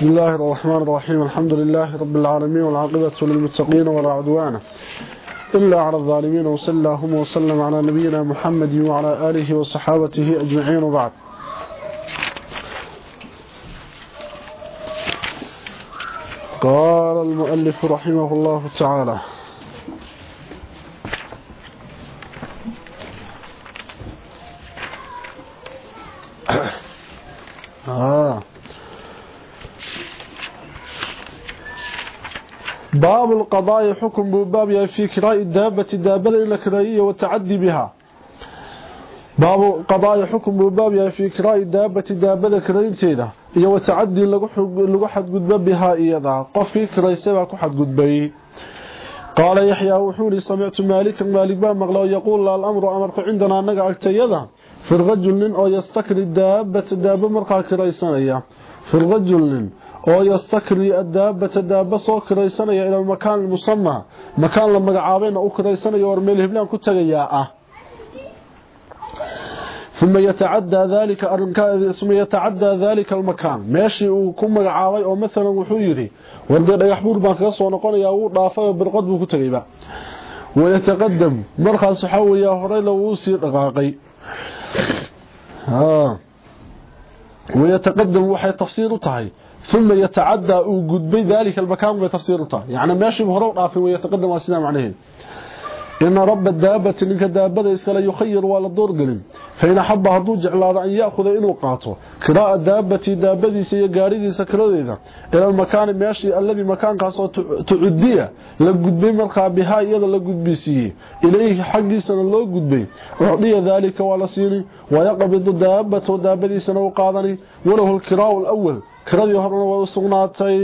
بسم الله الرحمن الرحيم. الحمد لله رب العالمين والعاقبة للمتقين ولا عدوان إلا على الظالمين. وصلى اللهم وسلم على نبينا محمد وعلى آله وصحابته أجمعين وبعد. قال المؤلف رحمه الله تعالى آه باب القضاء حكم بباب في كراء الدابة الدابة إلى كرائية والتعدي بها باب القضاء حكم بباب في كراء الدابة الدابة كرائية iyo watacadi lagu xadgudbo bihaa iyada qofkii kiraysay baa ku xadgudbay qaala yaxyaa wuxuu ihi samictu maalikan maalik baa maqla oo yaquul alamru amarku cindanaa anaga agtayada fi rajul nin oo yastakri daabata daabo markaa kiraysanaya fi rajul nin oo yastakri addaabata daaba soo kiraysanaya ila makaan musamaa makaan la magacaabeyna u kiraysanayo war meel hiblaan ku tagayaa ah. Uma yatacaddaa daalika arinkuma yatacadaa daalika almakaan meeshii uu ku magacaabay oo maalan wuxuu yidhi wardee dhagax buur baan kaga soo noqonayaa wuu dhaafay oo birqod buu ku tegayba wayataqadam markaas waxaa weeya horey dhaqaaqay. Wayataqadam waxay tafsiir u tahay. ثم يتعدى gudbay ذلك المكان yani meeshii hore u dhaafay ويتقدم waa sida macnaheedu إن رب الدابة إنك دابة إسكال يخير ولا دور قلم. فإن حب هدو جعلان أن يأخذ إنو قاطو كراء الدابة دابة سيقاري سكرة إلى المكان ماشي الذي مكان قاصو تعدية. لقد بي مرقى بها لقد بي سيه. إليه حقي سنة لو قد بي. أعطي ذلك ولا سيني. ويقبض الدابة ودابة سنة وقاضني. وله الكراء الأول. kiradii horena waa u sugnaatay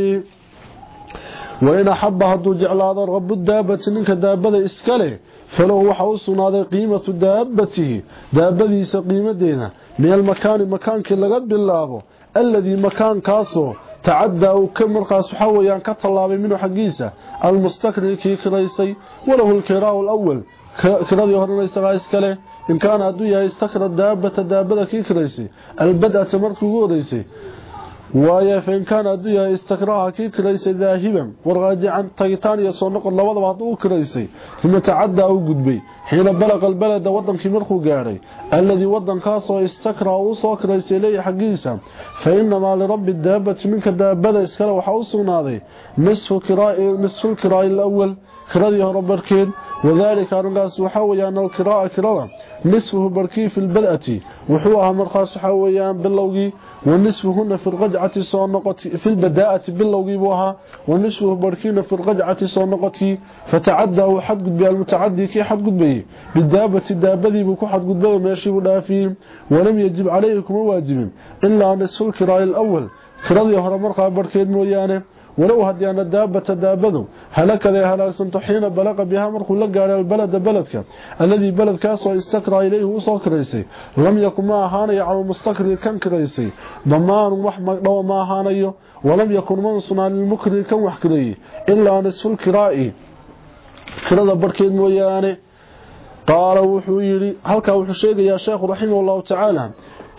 wain axaba hadduu jeclaado rabu daabati ninka daabada iska leh falahu waxaa u sugnaaday qiimatu daabatihi daabadiisa qiimadeeda min almakaani makaankii laga bilaabo alladii makaankaasoo tacadaa uu markaas waxaa weyaan ka tallaabay minhu xaggiisa almustakri kii kiraystay walahu lkiraahu lawal kiradii horena isagaa iskaleh in kaana hadduu yahay istakra daabata daabada kii kiraysay albad'ata markii ugu horeysay fain kaana hadduu yahay istakraaha kii kiraysay daahiban warqaajican tagitaan iyo soo noqon labadaba hadduu u kiraysay uma tacaddaa u gudbay xiina balaqa albalada wadankii markuu gaadhay alladii wadankaasoo istakraa uu soo kiraysay leeya xaggiisa fa inamaa lirabbi daabati minka daabada iskale waxaa u sugnaaday nisfu lkiraa'i alawal kiradii hore barkeed wadaalika arrinkaas waxaa weyaan alkiraa'a kirada nisfuhu barkii fi lbad'ati wuxuu ahaa markaas waxaa weyaan bilowgii ونصفهن في الرجعة صنقت في البداءة باللوغي بوها ونصفه بركين في الرجعة صنقت فتعدى حد بها المتعدي كي حد قد به. بالدابة الدابة بكو حد قد به ماشي ودافين ولم يجب عليكم واجب إلا نصف الكراء الأول. كراء يهر مرقى بركين مويانه walow haddii ana daabata daabadu halakada ay halaagsanto xiina balaqa bihaa markuu la gaadhay albalada beledka alladii beledkaasoo istakraa ilayhi u soo kiraysay. Lam yakun ma ahaanayo calalmustakri kan kiraysay. Damaanu wax magdhawa ma ahaanayo. Walam yakun man sunaan lilmukri kan wax kireeyey ilaa nisfulkiraa'i kirada barkeed mooyaane. Qaala wuxuu yidhi halkaa wuxuu sheegayaa sheekhu raximahullahu tacaala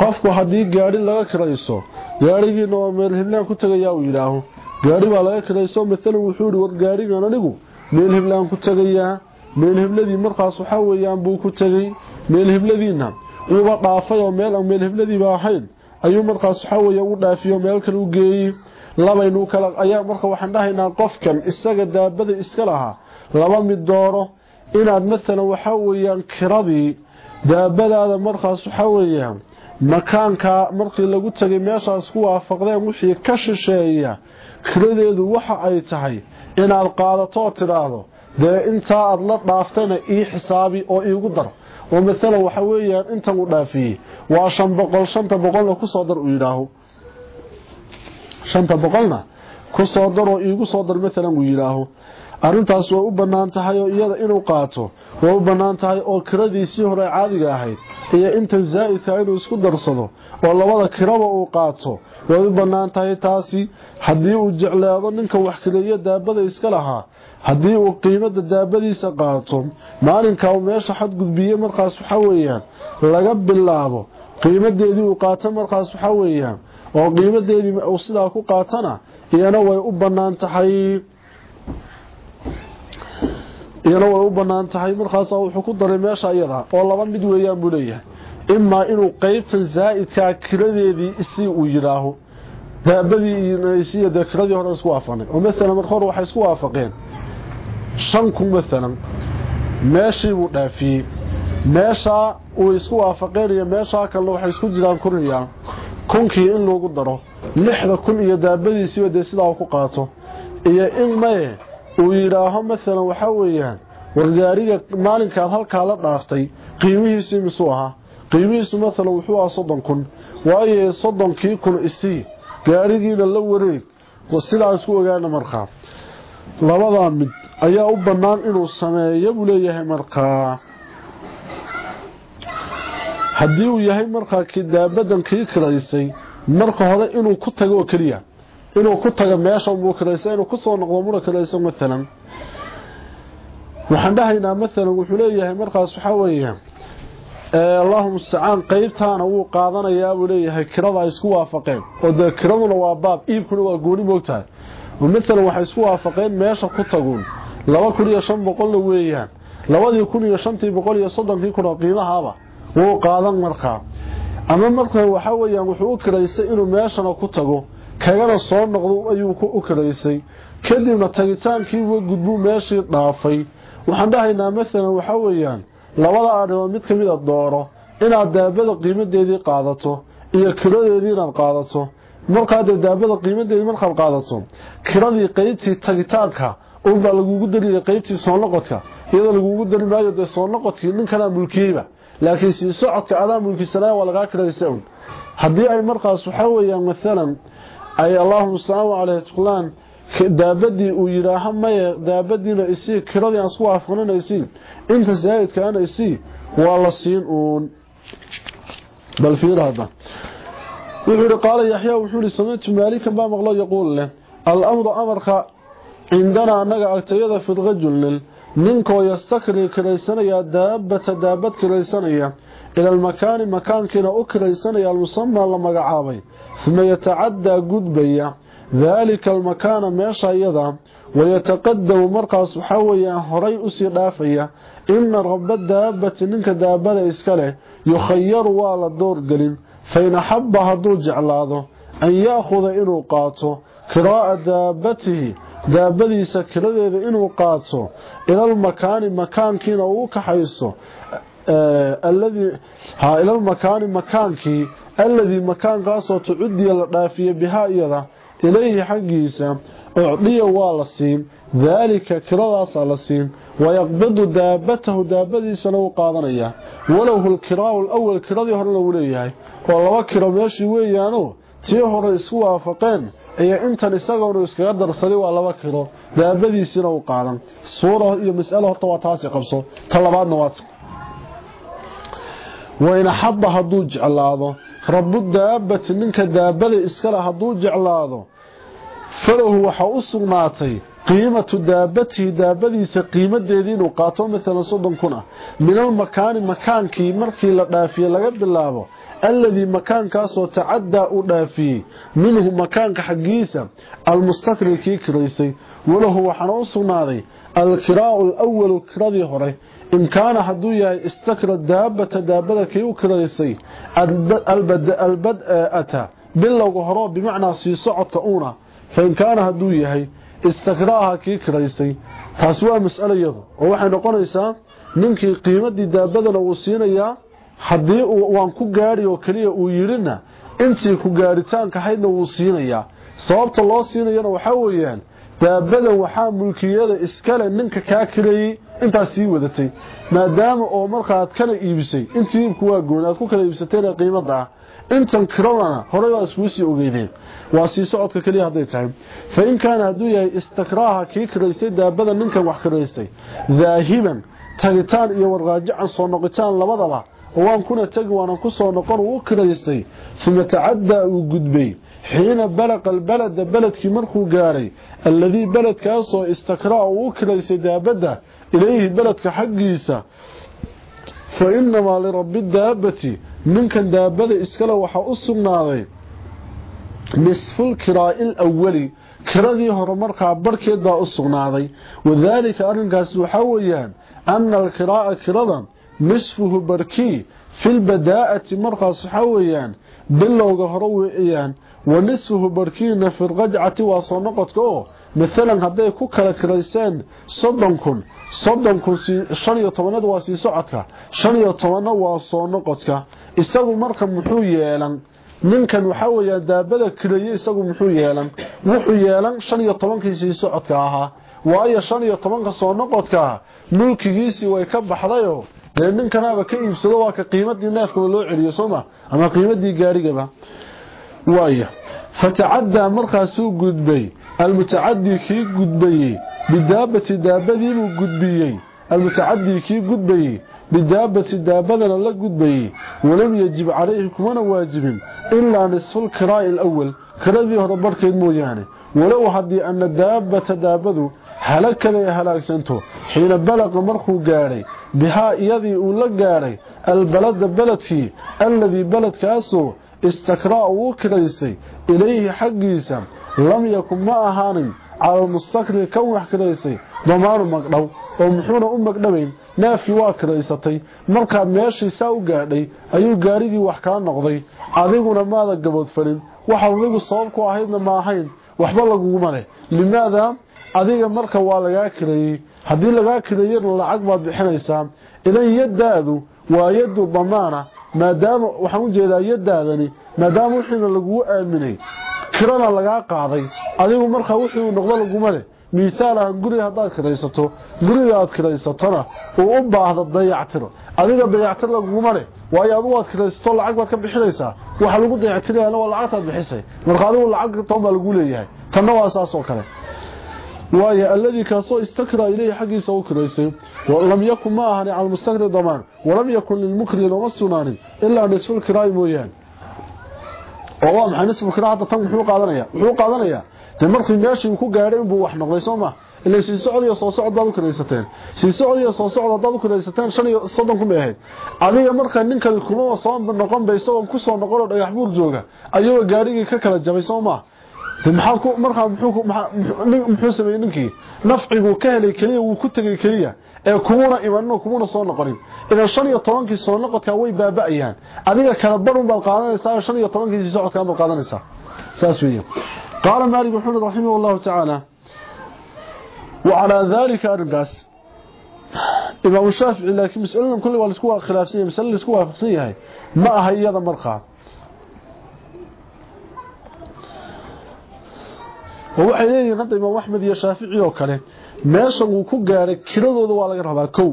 qofku haddii gaadhi laga kirayso gaadhigiina waa meelhiblaan ku tegayaa uu yidhaaho gaari baa laga kirayso maalan wuxuu ihi war gaarigan anigu? Meel hiblaan ku tagayaa? Meel hibladii markaas waxaa weeyaan buu ku tegay meel hibladiina uuba dhaafay oo meel aan meel hibladiiba ahayn ayuu markaas waxaa weeyaan u dhaafiyo meel kale u geeyey. Labaynu kala ayaa marka waxaan dhahaynaa qofkan isaga daabada iska lahaa laba mid dooro inaad maalan waxaa weeyaan kiradii daabadaada markaas waxaa weeyaan makaanka markii lagu tagay meeshaas ku waafaqdeen wixii ka shisheeya kiradeedu waxa ay tahay inaad qaadato tidhaahdo dee intaa aad la dhaaftana ii xisaabi oo iigu dar. Oo maalan waxa weeyaan intan u dhaafiyey. Waa shan boqol shanta boqolna ku soo dar uu yidhaaho shanta boqolna ku soo dar oo iigu soo dar maalan uu yidhaaho arrintaas way u bannaan tahay oo iyada inuu qaato way u bannaan tahay oo kiradiisii hore caadiga ahayd iyo inta zaa'idka inuu isku darsado oo labada kiraba uu qaato way u bannaan tahay taasi. Haddii uu jecleado ninka wax kireeyo daabada iska lahaa haddii uu qiimada daabadiisa qaato maalinka uu meesha xadgudbiye markaas waxa weeyaan laga bilaabo qiimadeedii uu qaato markaas waxa weeyaan oo qiimadeedii uu sidaa ku qaatana iyana way u bannaan tahay iyana way u bannaan tahay markaasa wuxuu ku daray meesha iyada oo laba mid weeyaan buu leeyahay. Imaa inuu qeybtan zaa'idkaa kiradeedii isii uu yidhaaho daabadii isiyo dee kiradii hore isku waafaqnay oo maalan marka hore waxay isku waafaqeen. Shan kun maalan meeshii buu dhaafiyey. Meeshaa uu isku waafaqeenayo meeshaa kalena waxay isku jiraan kuriyaa kunkii in lagu daro. Lixda kun iyo daabadiisiiba dee sidaa ku qaato. Iyo in maye uu yidhaaho maalan waxaa weeyaan wargaariga maalinkaad halkaa la dhaaftay qiimihiisu imisuu ahaa. Qiimihiisu maalan wuxuu ahaa soddon kun waayo soddonkii kun isii gaarigiina la wareeg. Sidaa isku ogaana markaa. Labadaa mid ayaa u bannaan inuu sameeyo buu leeyahay markaa. Haddii uu yahay markaa daabadan kii kiraysay marka hore inuu ku tago oo keliya inuu ku tago meesha muu kiraysa inuu ku soo noqdo muna kirayso maalan waxaan dhahaynaa maalan wuxuu leeyahay markaas waxaa weeye allahu mustacaan qeybtaana wuu qaadanayaa buu leeyahay kirada ay isku waafaqeen. Oo dee kiraduna waa baab iibkuna waa gooni moogtahay oo maalan waxay isku waafaqeen meesha ku taguun. Laba kun iyo shan boqolna weeyaan. Labadii kun iyo shantii boqol iyo soddonkii kun oo qiimahaaba wuu qaadan markaa. Ama markaa waxaa weeyaan wuxuu u kiraysay inuu meeshana ku tago kagana soo noqdo ayuu u kiraysay kadibna tagitaankiiba gudbuu meeshii dhaafay. Waxaan dhahaynaa maalan waxaa weeyaan labada arrimood mid ka mida dooro inaad daabada qiimadeedii qaadato iyo kiradeedii inaad qaadato. Markaa dee daabada qiimadeedii markaad qaadato kiradii qeybtii tagitaanka unbaa lagugu dariyay qeybtii soo noqodka. Iyadoo lagugu dari maayo dee soo noqodkii ninkanaa mulkiyeyba. Laakiin sii socodka adaa mulkisanaya waa lagaa kiraysa un haddii ay markaas waxaa weeyaan maalan ay allahuma salaam caleyh tuqlaan daabadii uu yidhaaha maye daabadiina isii kiradii aan isku waafaqnina isii inta saa'idkaana isii waa la siin uun. Bal fiir hadda. Wuxuu yidhi qaala yaxyaa wuxuu yidhi samitu maalikan baa maqlo yaquul leh. Al-amru amarka cindanaa annaga agtayada fi rajulin ninkoo yastakri kiraysanaya daabata daabad kiraysanaya. Ila almakaani makaankiina u kiraysanaya almusamaa la magacaabay ثم يتعدى قدبيا ذلك المكان ماشا يضا ويتقدم مرقص حويا هري أسي إن رب الدابة منك دابة إسكاله يخير والا قليل قلن فإن حبها دور جعلاده أن يأخذ إنو قاتو. كراء دابته دابة إسكاله إنو قاتو. إلى المكان مكان كينا وكحيسو. آه، الذي ها إلى المكان مكان كي bihaa iyada ilayhi xaggiisa ucdiya waa la siin daalika kiradaasaa la siin wayaqbidu daabatahu daabadiisana wuu qaadanayaa walahu lkiraau lawal kiradii horena wuu leeyahay oo laba kiro meeshii weeyaano tii hore isku waafaqeen iyo intan isagoonu iskaga darsaday waa laba kiro daabadiisina uu qaadan suura iyo mas'alo horta waa taasi qabso ta labaadna waa wayna xabba hadduu jeclaado rabu daabati ninka daabada iskale hadduu jeclaado falahu waxaa u sugnaatay qiimatu daabatihi daabadiisa qiimadeedii inuu qaato maalan soddon kun ah min almakaani makaankii markii la dhaafiye laga bilaabo alladii makaankaasoo tacadaa u dhaafiyey minhu makaanka xaggiisa almustakri kii kiraysay walahu waxaana u sugnaaday alkiraau alawalu kiradii hore in kaana hadduu yahay istakra daabata daabada kii u kiraysay albad'ata bilowga horeo bimacnaa sii socodka uuna fain kaana hadduu yahay istakraaha kii kiraysay taasi waa mas'alo yadu oo waxay noqonaysaa ninkii qiimadii daabadana wuu siinayaa haddii waan ku gaari oo keliya uu yidhina intii ku gaaritaanka haydna wuu siinayaa sababta loo siinayana waxaa weeyaan daabadan waxaa mulkiyada iskale ninka kaa kireeyey intaas sii wadatay maadaama oo markaaad kana iibisay intii iibku waa gooni aad ku kala iibsateen qiimada ah intan kiradana horey waa iskuu sii ogeydeen waa sii socodka keliya hadday tahay fa in kaana hadduu yahay istakraaha kii kiraystay daabada ninkan wax kiraystay daahiban tagitaan iyo warqaajacan soo noqitaan labadaba waan kuna tegi waanan ku soo noqon uu kiraystay uma tacadaa uu gudbay xiina balaqa albalada beledkii markuu gaaray alladii beledkaasoo istakraa uu kiraystay daabadda ilayhi beledka xaggiisa fa inamaa lirabbi daabati ninkan daabada iskale waxaa u sugnaaday nisful kiraa'i alawwali kiradii hore markaa barkeed baa u sugnaaday wadaalika arrinkaas waxaa weeyaan ana alkiraa'a kiradan nisfuhu barkii filbadaa'ati markaas waxaa weeyaan bilowga hore weeyaan wa nisfuhu barkiina firqajcati waa soo noqodka oo maalan hadday ku kala kirayseen soddon kun soddon kun shan iyo tobanad waa sii socodka. Shan iyo tobanna waa soo noqodka. Isagu marka muxuu yeelan? Ninkan waxaa weeyaan daabada kiraya isagu muxuu yeelan? Wuxuu yeelan shan iyo tobankii sii socodka ahaa waayo shan iyo tobanka soo noqodka mulkigiisii way ka baxdayoo dee ninkanaaba ka iibsado waa ka qiimadii neefkaba loo celiyo sooma ama qiimadii gaarigaba? Waaya fatacaddaa markaasuu gudbay. Almutacadii kii gudbayey bidaabati daabadiibuu gudbiyey. Almutacadii kii gudbayey bidaabati daabadana la gudbayey walam yajib calayhi kumana waajibin ilaa nisful kiraa'i alawal kiradii hore barhkeed mooyaane. Walow haddii ana daabata daabadu halakaday halaagsanto xiina balaqa markuu gaadhay bihaa iyadii uu la gaadhay albalada beledkii alladii beledkaasoo istakraa uu kiraysay ilayhi xaggiisa. Lam yakun ma ahaanin cala almustakri kan wax kiraysay damaanu magdhow oo muxuuna u magdhabayn neefkii waa kiraysatay markaad meeshii saa u gaadhay ayuu gaarigii wax kaa noqday. Adiguna maada gaboodfalin waxaad adigu sabab ku ahaydna ma ahayn waxba laguguma leh. Limaada adiga marka waa lagaa kireeyey haddii lagaa kireeyana lacag baad bixinaysaa. Idan yadaadu waa yadu damaana maadaama waxaan u jeedaa yadaadani maadaama wixiina laguu aaminay kirana lagaa qaaday. Adigu markaa wixii uu noqdo laguma leh. Miisaal ahaan guriga haddaad kiraysato guriga aad kiraysatona uu u baahdo dayactir adiga dayactir laguguma leh. Waayo adu waad kiraysato lacag baad ka bixinaysaa. Waxa lagu dayactirayana waa lacagtaad bixisay. Marka adigu lacag toon lagu leeyahay. Tanna waa saas oo kale. Waayo alladii kaasoo istakra ilayhi xaggiisa u kiraysay lam yakun ma ahani cala almustakri damaan walam yakun lilmukri looma sugnaanin ilaa nisful kiraa'i mooyaane oo waa maxay nisful kiraa hadda tan muxuu qaadanaya? Wuxuu qaadanayaa dee markii meeshii uu ku gaadhay inbuu wax noqday soo ma? Ilaa sii socod iyo soo socod baad u kiraysateen sii socod iyo soo socod haddaad u kiraysateen shan iyo soddon bay ahayd. Adiga markaa ninkan kuma soo noqon bay isagoo ku soo noqonoo dhagax buur jooga. Ayagoo gaarigii ka kala jabay soo maa maxaa ku markaa muxuu muxuu sameeyay ninkii? Nafcigu ka helay kaliya wuu ku tagay kaliya ee kumuna imanno kumuna soo noqonin. Idan shan iyo tobankii soo noqodkaa way baabaayan adiga kala barun baa qaadanaysaa shan iyo tobankiisii socodkaan baad qaadanaysaa. Saas weeye. Qaala maalik muxamed raximah allahu tacaala wacalaa daalika arrinkaas. Imaamu shaafici laakiin masaladan kulli waa la isku khilaafsan yahay masale la isku yahay. Ma aha iyada markaa. Oo waxay leeyihiin hadda imaam iyo shaafici oo kale meeshan uu ku gaaray kiradooda waa laga rabaa kow.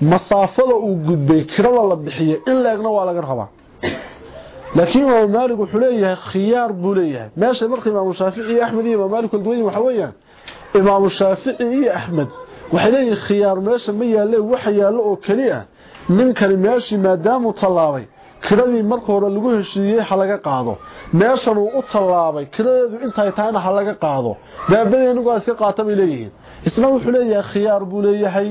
Masaafada uu gudbay kirada la bixiyo in leegna waa laga rabaa. Laakiin imaam maalik wuxuu leeyahay khiyaar buu leeyahay. Meesha marka imaam shaafici iyo axmed iyo imaam maalik kala duwan waxa weeyaan imaam shaafici iyo axmed waxay leeyihiin khiyaar meesha ma yaalle waxa yaallo oo keliya. Ninkani meeshii maadaamuu tallaabay kiradii marka hore lagu heshiiyey ha laga qaado. Meeshan uu u tallaabay. Kiradeedu intay tahayna ha laga qaado. Daabadeenugu iska qaata bay leeyihiin. Isna wuxuu leeyahay khiyaar buu leeyahay.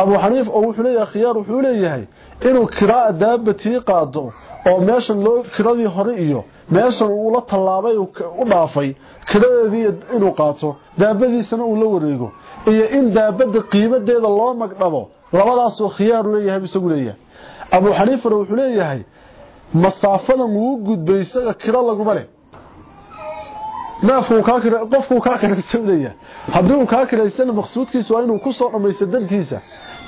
Abu xaniif oo wuxuu leeyahay khiyaar wuxuu leeyahay inuu kiraa daabatii qaado oo meeshan loo kiradii hore iyo meeshan uu la tallaabay u dhaafay kiradeedii inuu qaato daabadiisana uu la wareego. Iyo in daabada qiimadeeda loo magdhabo labadaasoo khiyaar leeyahay isagu leeyahay abu xaniifana wuxuu leeyahay masaafadan wuu gudbay isaga kiro laguma leh. Naafku kaa kiraysanaya haddii kaa kiraysana maqsuudkiisu waa inuu ku soo dhamaysto dantiisa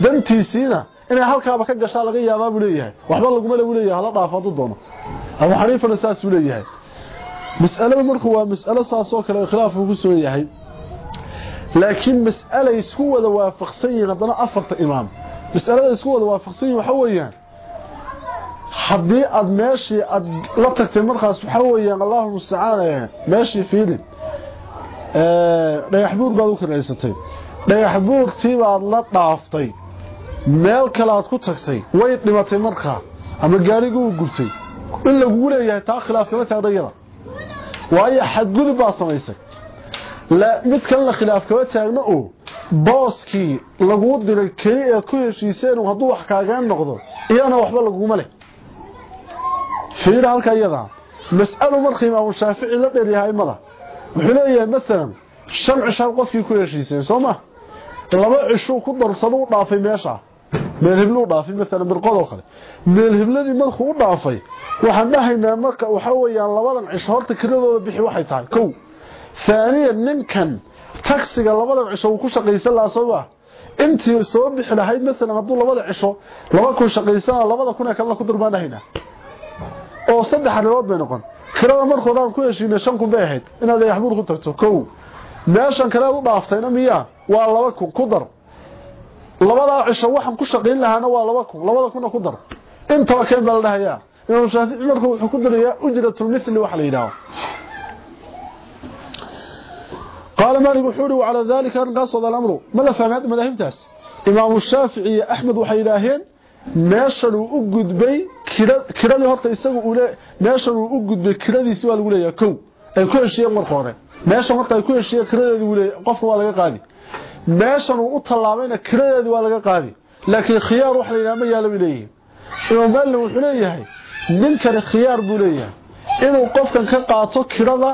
dantiisiina inay halkaaba ka gashaa laga yaabaa buu leeyahay. Waxba laguma le buu leeyahay hala dhaafo hadduu doono. Abu xaniifana saasuu leeyahay. Mas'alada marka waa mas'alo saasoo kale khilaaf uu soo yahay. Laakiin mas'ala isku wada waafaqsan yihiin haddana afarta imaam. Mas'alada isku wada waafaqsan yihiin waxa weeyaan haddii aad meeshii aad la tagtay markaas waxa weeyaan allahu mustacaan meeshii fiili dhagax buur baad u kiraysatay. Dhagax buurtii baad la dhaaftay. Meel kale aad ku tagtay. Way dhimatay markaa ama gaarigii uu gubtay. In lagugu leeyahay taa khilaaf kama taagdayada waayo xadgudub baa samaysay. Mid kalena khilaaf kama taagno oo booskii laguu diray keli eed ku heshiiseen hadduu wax kaagaa noqdo iyana waxba laguma leh fiira halka iyada mas'alo markii imaam shaafici la dheeryahay mada wuxuu leeyahay maalan shan cishaan qofkii ku heshiiseen soo ma laba cisho ku darsado u dhaafay meesha meel hiblo u dhaafay maalan birqod oo kale meel hibladii markuu u dhaafay waxaan dhahaynaa marka waxa weeyaan labadan cisho horta kiradooda bixi waxay tahay kow ثانيا ninkan taxiga labadan cisho uu ku shaqaysan lahaa soo intii soo bixi lahayd mesela hadduu labada cisho laba kun shaqaysana labada kun ee kalena ku durbaanahayna oo saddex arrimood bay noqon kirada markoodaan ku heshiinay shan kun bay ahayd inaad yaxbuur ku tagto kow meeshan kaleed u dhaaftayna miya waa laba kun ku dar labadaa cisho waxaan ku shaqayn lahaana waa laba kun labada kuna ku dar intaba keen baa la dhahayaa imaam shaafici marka wuxuu ku darayaa ujratulmithli waxa la yidhaaho قال مالك وحوري وعلى ذلك انقصد الأمر ماذا فهمت إمام الشافعي أحمد وحي meeshanuu u gudbay kiradii horta isaga ule meeshanuu u gudbay kiradiisi waa lagu leeyahay kow. Ay ku heshiyeen marka hore. Meeshan horta ay ku heshiyeen kiradeedi wule qofka waa laga qaadi. Meeshanuu u tallaabayna kiradeedi waa laga qaadi. Laakiin khiyaar wax laydhaha ma yaalla bay leeyihiin imaam maalin wuxuu leeyahay ninkani khiyaar buu leeyahay. Inuu qofkan ka qaato kirada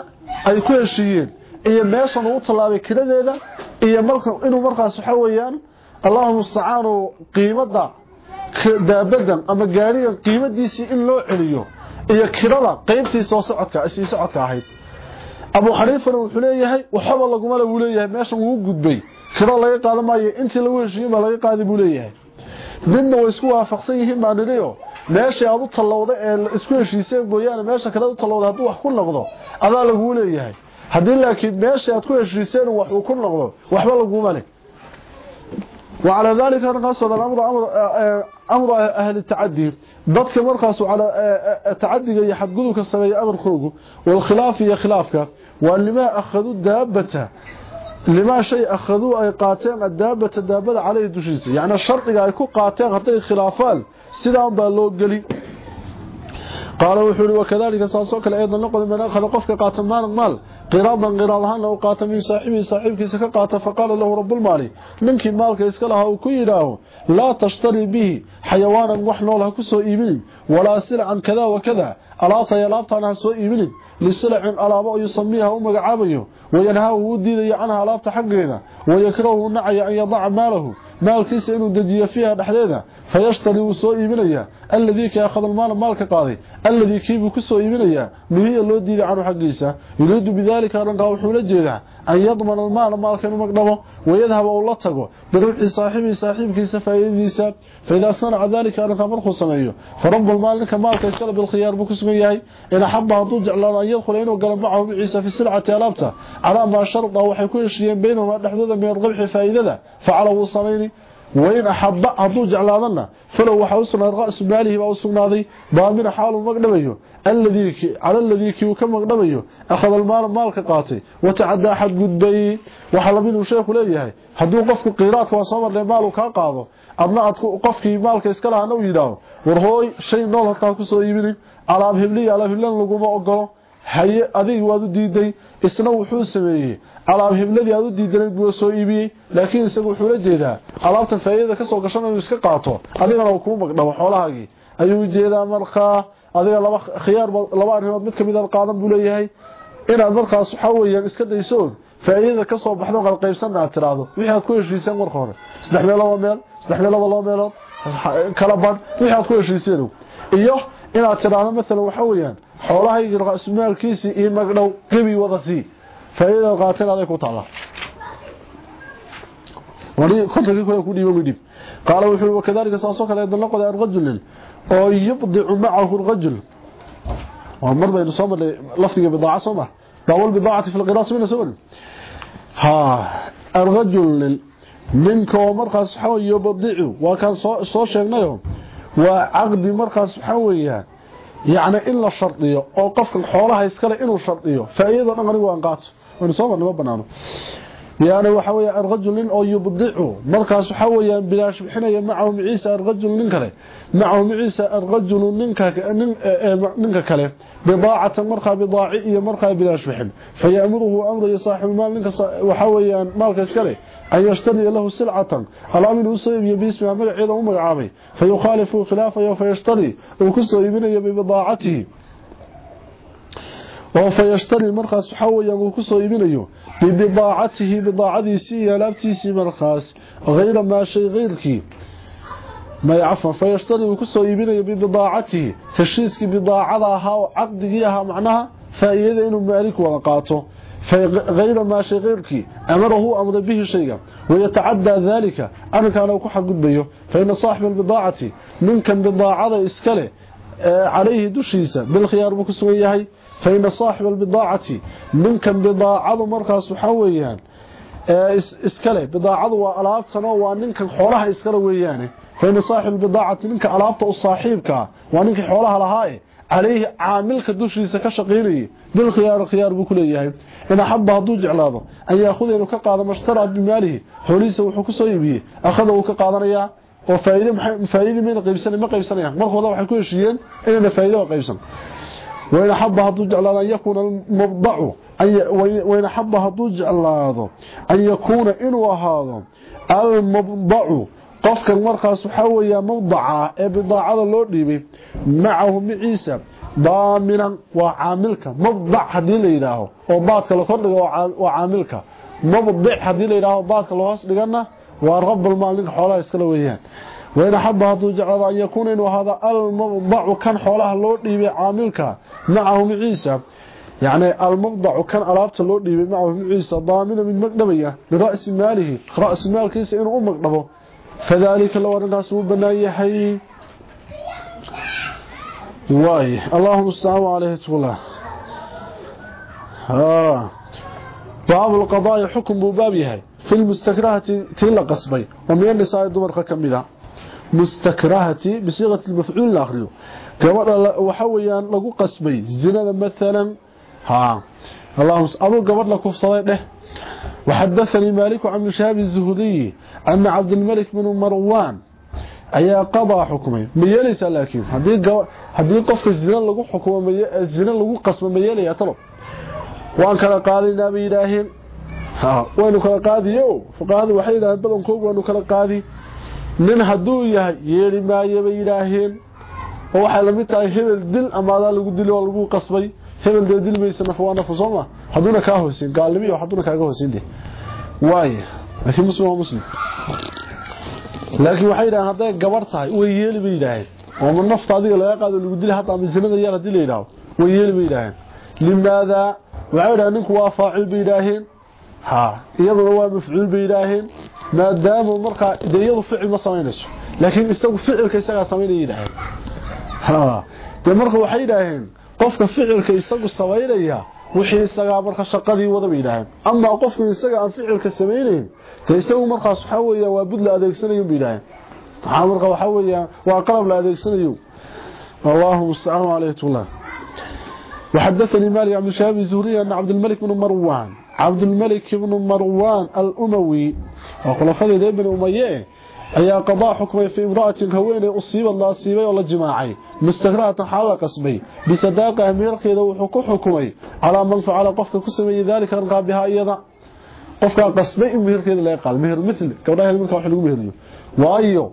ay ku heshiiyeen. Iyo meeshan uu tallaabay kiradeeda iyo inuu markaas waxa weeyaan allahu mustacaan qiimada daabadan ama gaariga qiimadiisii in loo celiyo iyo kirada qaybtii soo socodka isii socodka ahayd. Abu Hanifa wuxuu leeyahay waxba laguma la leeyahay meeshan uu gudbay. Kiro laga qaadan maayo intii lagu heshiiyay ma laga qaadi buu leeyahay. Midna way isku waafaqsan yihiin maaniliyo meesha aad u talowday ee isku heshiisay gooyaan meesha kale u talowday haduu wax ku noqdo adaa lagu leeyahay. Haddii laakiin meesha aad ku heshiiseen wax uu ku noqdo waxba laguma leh وعلى ذلك قصد الأمر أمر, أمر أهل التعدي. ضدك مرخص على التعدي يحدقوا كالسمية أمر خروجه والخلاف هي خلافك. وأن لما أخذوا الدابة لما شيء أخذوا أي قاتين الدابة الدابة عليه دشيسي يعني الشرط يكون قاتين غطي خلافان. سيدان بالو قلي. قال وحوري وكذلك ساسوك أيضا نقض من أخذ قفك قاتل مال مال. قراضا قراضها لو قاتل من صاحبه صاحبك سكقاتل فقال له رب المال منك مالك يسكلها وكيراه لا تشتري به حيوانا وحنو لها كسو إيمين ولا سلعا كذا وكذا. ألاطا يلابتا عنها سو إيمين لسلع ألابا يسميها أمك عابيه وينهاه وديد عنها ألابتا حقنا ويكره النعي أن يضع ماله. مالكيس إنه دجي فيها دحديدا فيشتري وسو إيمانيا الذي كيأخذ المال مالك قاضي. الذي كيبو كسو إيمانيا مهي اللو ديد عنه حقيسا يريد بذلك أنه وحول الجيدة أن يضمن المال مالك مقدمه. ويذهب أولا تقو بروح صاحبه صاحبك سفايديسا فإذا صنع ذلك أنه مرخو سميه فرب المال لك مالك يسكال بالخيار بكسميه إن حبه ضوج على أن يدخل إنه قال معه بعيسى في السلعة ألابته على ما شرطه وحيكون الشيئين بينهما نحدود من الربح فائدة فعله صميني وإن أحب هدو جعلادنا فلو waxa u sugnaaday raas maalihi baa u sugnaaday baamina xaal uu magdhabayo alladii ala alladii kii ka magdhabayo akhad almaal maalka qaatay wataada xad gudbay waxa labadu sheekhu leeyahay haduu qofku qiraadka waa soo marnay maal uu ka qaado adna aad qofkii maalka iska lahaana u yidhaahdo war hooy shay nool halkaa ku soo iibinin alaab hibliya alaab hiblan laguma ogolo haye adiga waad u diiday isna wuxuu sameeyey alaab hibladii aad u diidanay buu soo iibiyey laakiin isagu wuxuu la jeedaa alaabtan faa'iidada ka soo gashan inuu iska qaato adigana uu kugu magdhabo xoolahaagii. Ayuu jeedaa markaa adiga laba khiyaar laba arrimood mid ka mid qaadan buu leeyahay. Inaad markaas waxa weeyaan iska dayso faa'iidada ka soo baxdo qal qaybsan aad tiraado wixii aad ku heshiiseen marka hore. Saddex meel laba meel saddex laba laba meelood kala bad wixii aad ku heshiiseen iyo inaad tiraado mesela waxa weeyaan xoolahayga raasmaalkiisi iyo magdhow gabi wada sii faa'iido qaateen aday ku taala wali kontakii kale ku dhiibo midib qaala wuxuu wakadalika saasoo kale dal qada rajul oo yubdi'u ma'ahu rajul waa mar baynu soo marnay lafdiga bidaaca soo mar dawal bidaacati fi alqiras min sawir ha الرجل ninka oo markaas waxa weeye badiicu waa kan soo soo sheegnayo waa aqdi markaas waxa weeyaan يعني إلا شرطيه أو قفك الحولها يسكال إنه شرطيه فأيضا نغني وانقاته ونصوبر نما بنانه يعني وحوية الرجل أو يبضعه مركز وحوية بلا شبحنا معهم عيسى الرجل ننكره معهم عيسى الرجل ننك كله بضاعة مرقى بضاعية مرقى بلا شبحن فيأمره أمر صاحب المال ننك وحوية مركز كله أن يشتري له سلعة الأمر يصيب باسمها مقعيدا ومقعامي فيخالف خلافه فيشتري وكسر يبني ببضاعته oo fayashtari markaas waxa weeyaan uu ku soo iibinayo bibidaacatihi bidaacadiisii iyo alaabtiisii markaas hayra maa shay hayrkii may cafan fayashtari uu ku soo iibinayo bibidaacatihi heshiiskii bidaacada ahaa oo caqdigii ahaa macnaha faa'iidada inuu maalik wada qaato غير ما شيء غيرك أمره أمر به شيئا ويتعدى ذلك أنا كان أكو حق بيه فإن صاحب البضاعة من كان بضاعة إسكاله عليه دشيسة بالخيار بكسوية فإن صاحب البضاعة من كان بضاعة مركز حويان. إسكاله بضاعة وألاب سنة وأنك حولها إسكاله ويانه فإن صاحب البضاعة منك ألابته الصاحبك وأنك حولها لهاي عليه عاملك دوشيسا كشقيني بالخيار خيار بكل يحيى إن أحب هدو جعلاده أن يأخذ إنه كقاضى مشترى بماله. حوليسا وحكو صيبه. أخذه كقاضنيا وفائدة فائدة من قيبسان ما قيبسان مرخو الله وحكو يشيين إننا فائدة وقيبسان وإن أحب هدو جعلاده أن يكون المبضع وإن أحب هدو جعلاده أن يكون إنه هذا المبضع qofkan markaas waxa weeyaa mawdaca ee bidaacada loo dhiibay macahu maciisa daaminan waa caamilka mawdac hadii la yidhaaho oo baadka la kordhigo waa caamilka mawdic hadii la yidhaaho baadka la hoos dhigana waa rabulmaal ninka xoolaha iskala weeyaan وإن أحب هدو جعل أن يكون إنه هذا الموضع كان حولها اللو ديبي عاملك معه معيسى يعني الموضع كان ألابت اللو ديبي معه معيسى ضامنا من مقدمية لرأس ماله. رأس مال كيس إنه مقدمه. فذلك لو الناس بنايحي واي. اللهم استعانوا عليه تقول ها باب القضاء حكم ببابها. في المستكرهة تيلا قصبي ومن النساء دمرك كمدا مستكرهة بصيغة المفعول الآخر. كما وحويا لقو قسمي. الزنا مثلا ها اللهم أبو قبر لكم صليت له وحدثني مالك عن شهاب الزهدي أن عبد الملك من مروان. أي قضى حكمه. ميالي سألاكين هذه قفة الزنا لقو حكمه الزنا لقو قسمه ميالي أطلب وأن كان قال النبي إلهي وأنه كان قاضي يوم. فقاضي وحيدا أنه كان قاضي. Nin hadduu yahay yeeli maayo bay yidhaaheen oo waxay la mid tahay hebel dil ama adaa lagu dili oo lagu qasbay. Hebel dee dil maysa naf waa nafu sooma. Hadduuna kaa hoosin gaalnimiyo hadduuna kaaga hoosin de waaye laakiin muslim waa muslim. Laakiin waxay yidhaaheen hadday gabar tahay way yeeli bay yidhaaheen. Oo nafta adiga laga qaado lagu dili hataa ama zinada yar haddii la yidhaaho way yeeli bay yidhaaheen. Limaada waxay yidhaheen ninku waa faacil bay yidhaaheen. Ha iyaduna waa mafcuul bay yidhaaheen ما دام مرقى دريض فعل ما سمينش لكن استو فعل كيسغا سمين يدها ها. تمرقه وحي داهين قف فعل كيسغا سمينيا وحي استغا مرقة شقدي ودا بيداهين أما قف كيسغا فعل كسمينيه كيسو مرقة سحويا وابد لا. يوم بيداهين تعامرقه وحويا وأقرب لا ادهسنيو الله والسلام عليه الله وحدثني مالي عبد الشهاب الزهري أن عبد الملك بن مروان عبد الملك بن مروان الأموي وخلفاء ذي بن أمية. أي قضاء حكمي في امرأة هوين أصيب الله أصيبي ولا جماعي. مستقرأة حالة قسمي. بصداقة أمير كذا وحكو حكمي. على من فعل قفك كسمي ذلك أرقى بها أيضا. قفك قسمي أمير كذا لا يقال. مهر مثل كونها الملك وحلو مهر وأيو.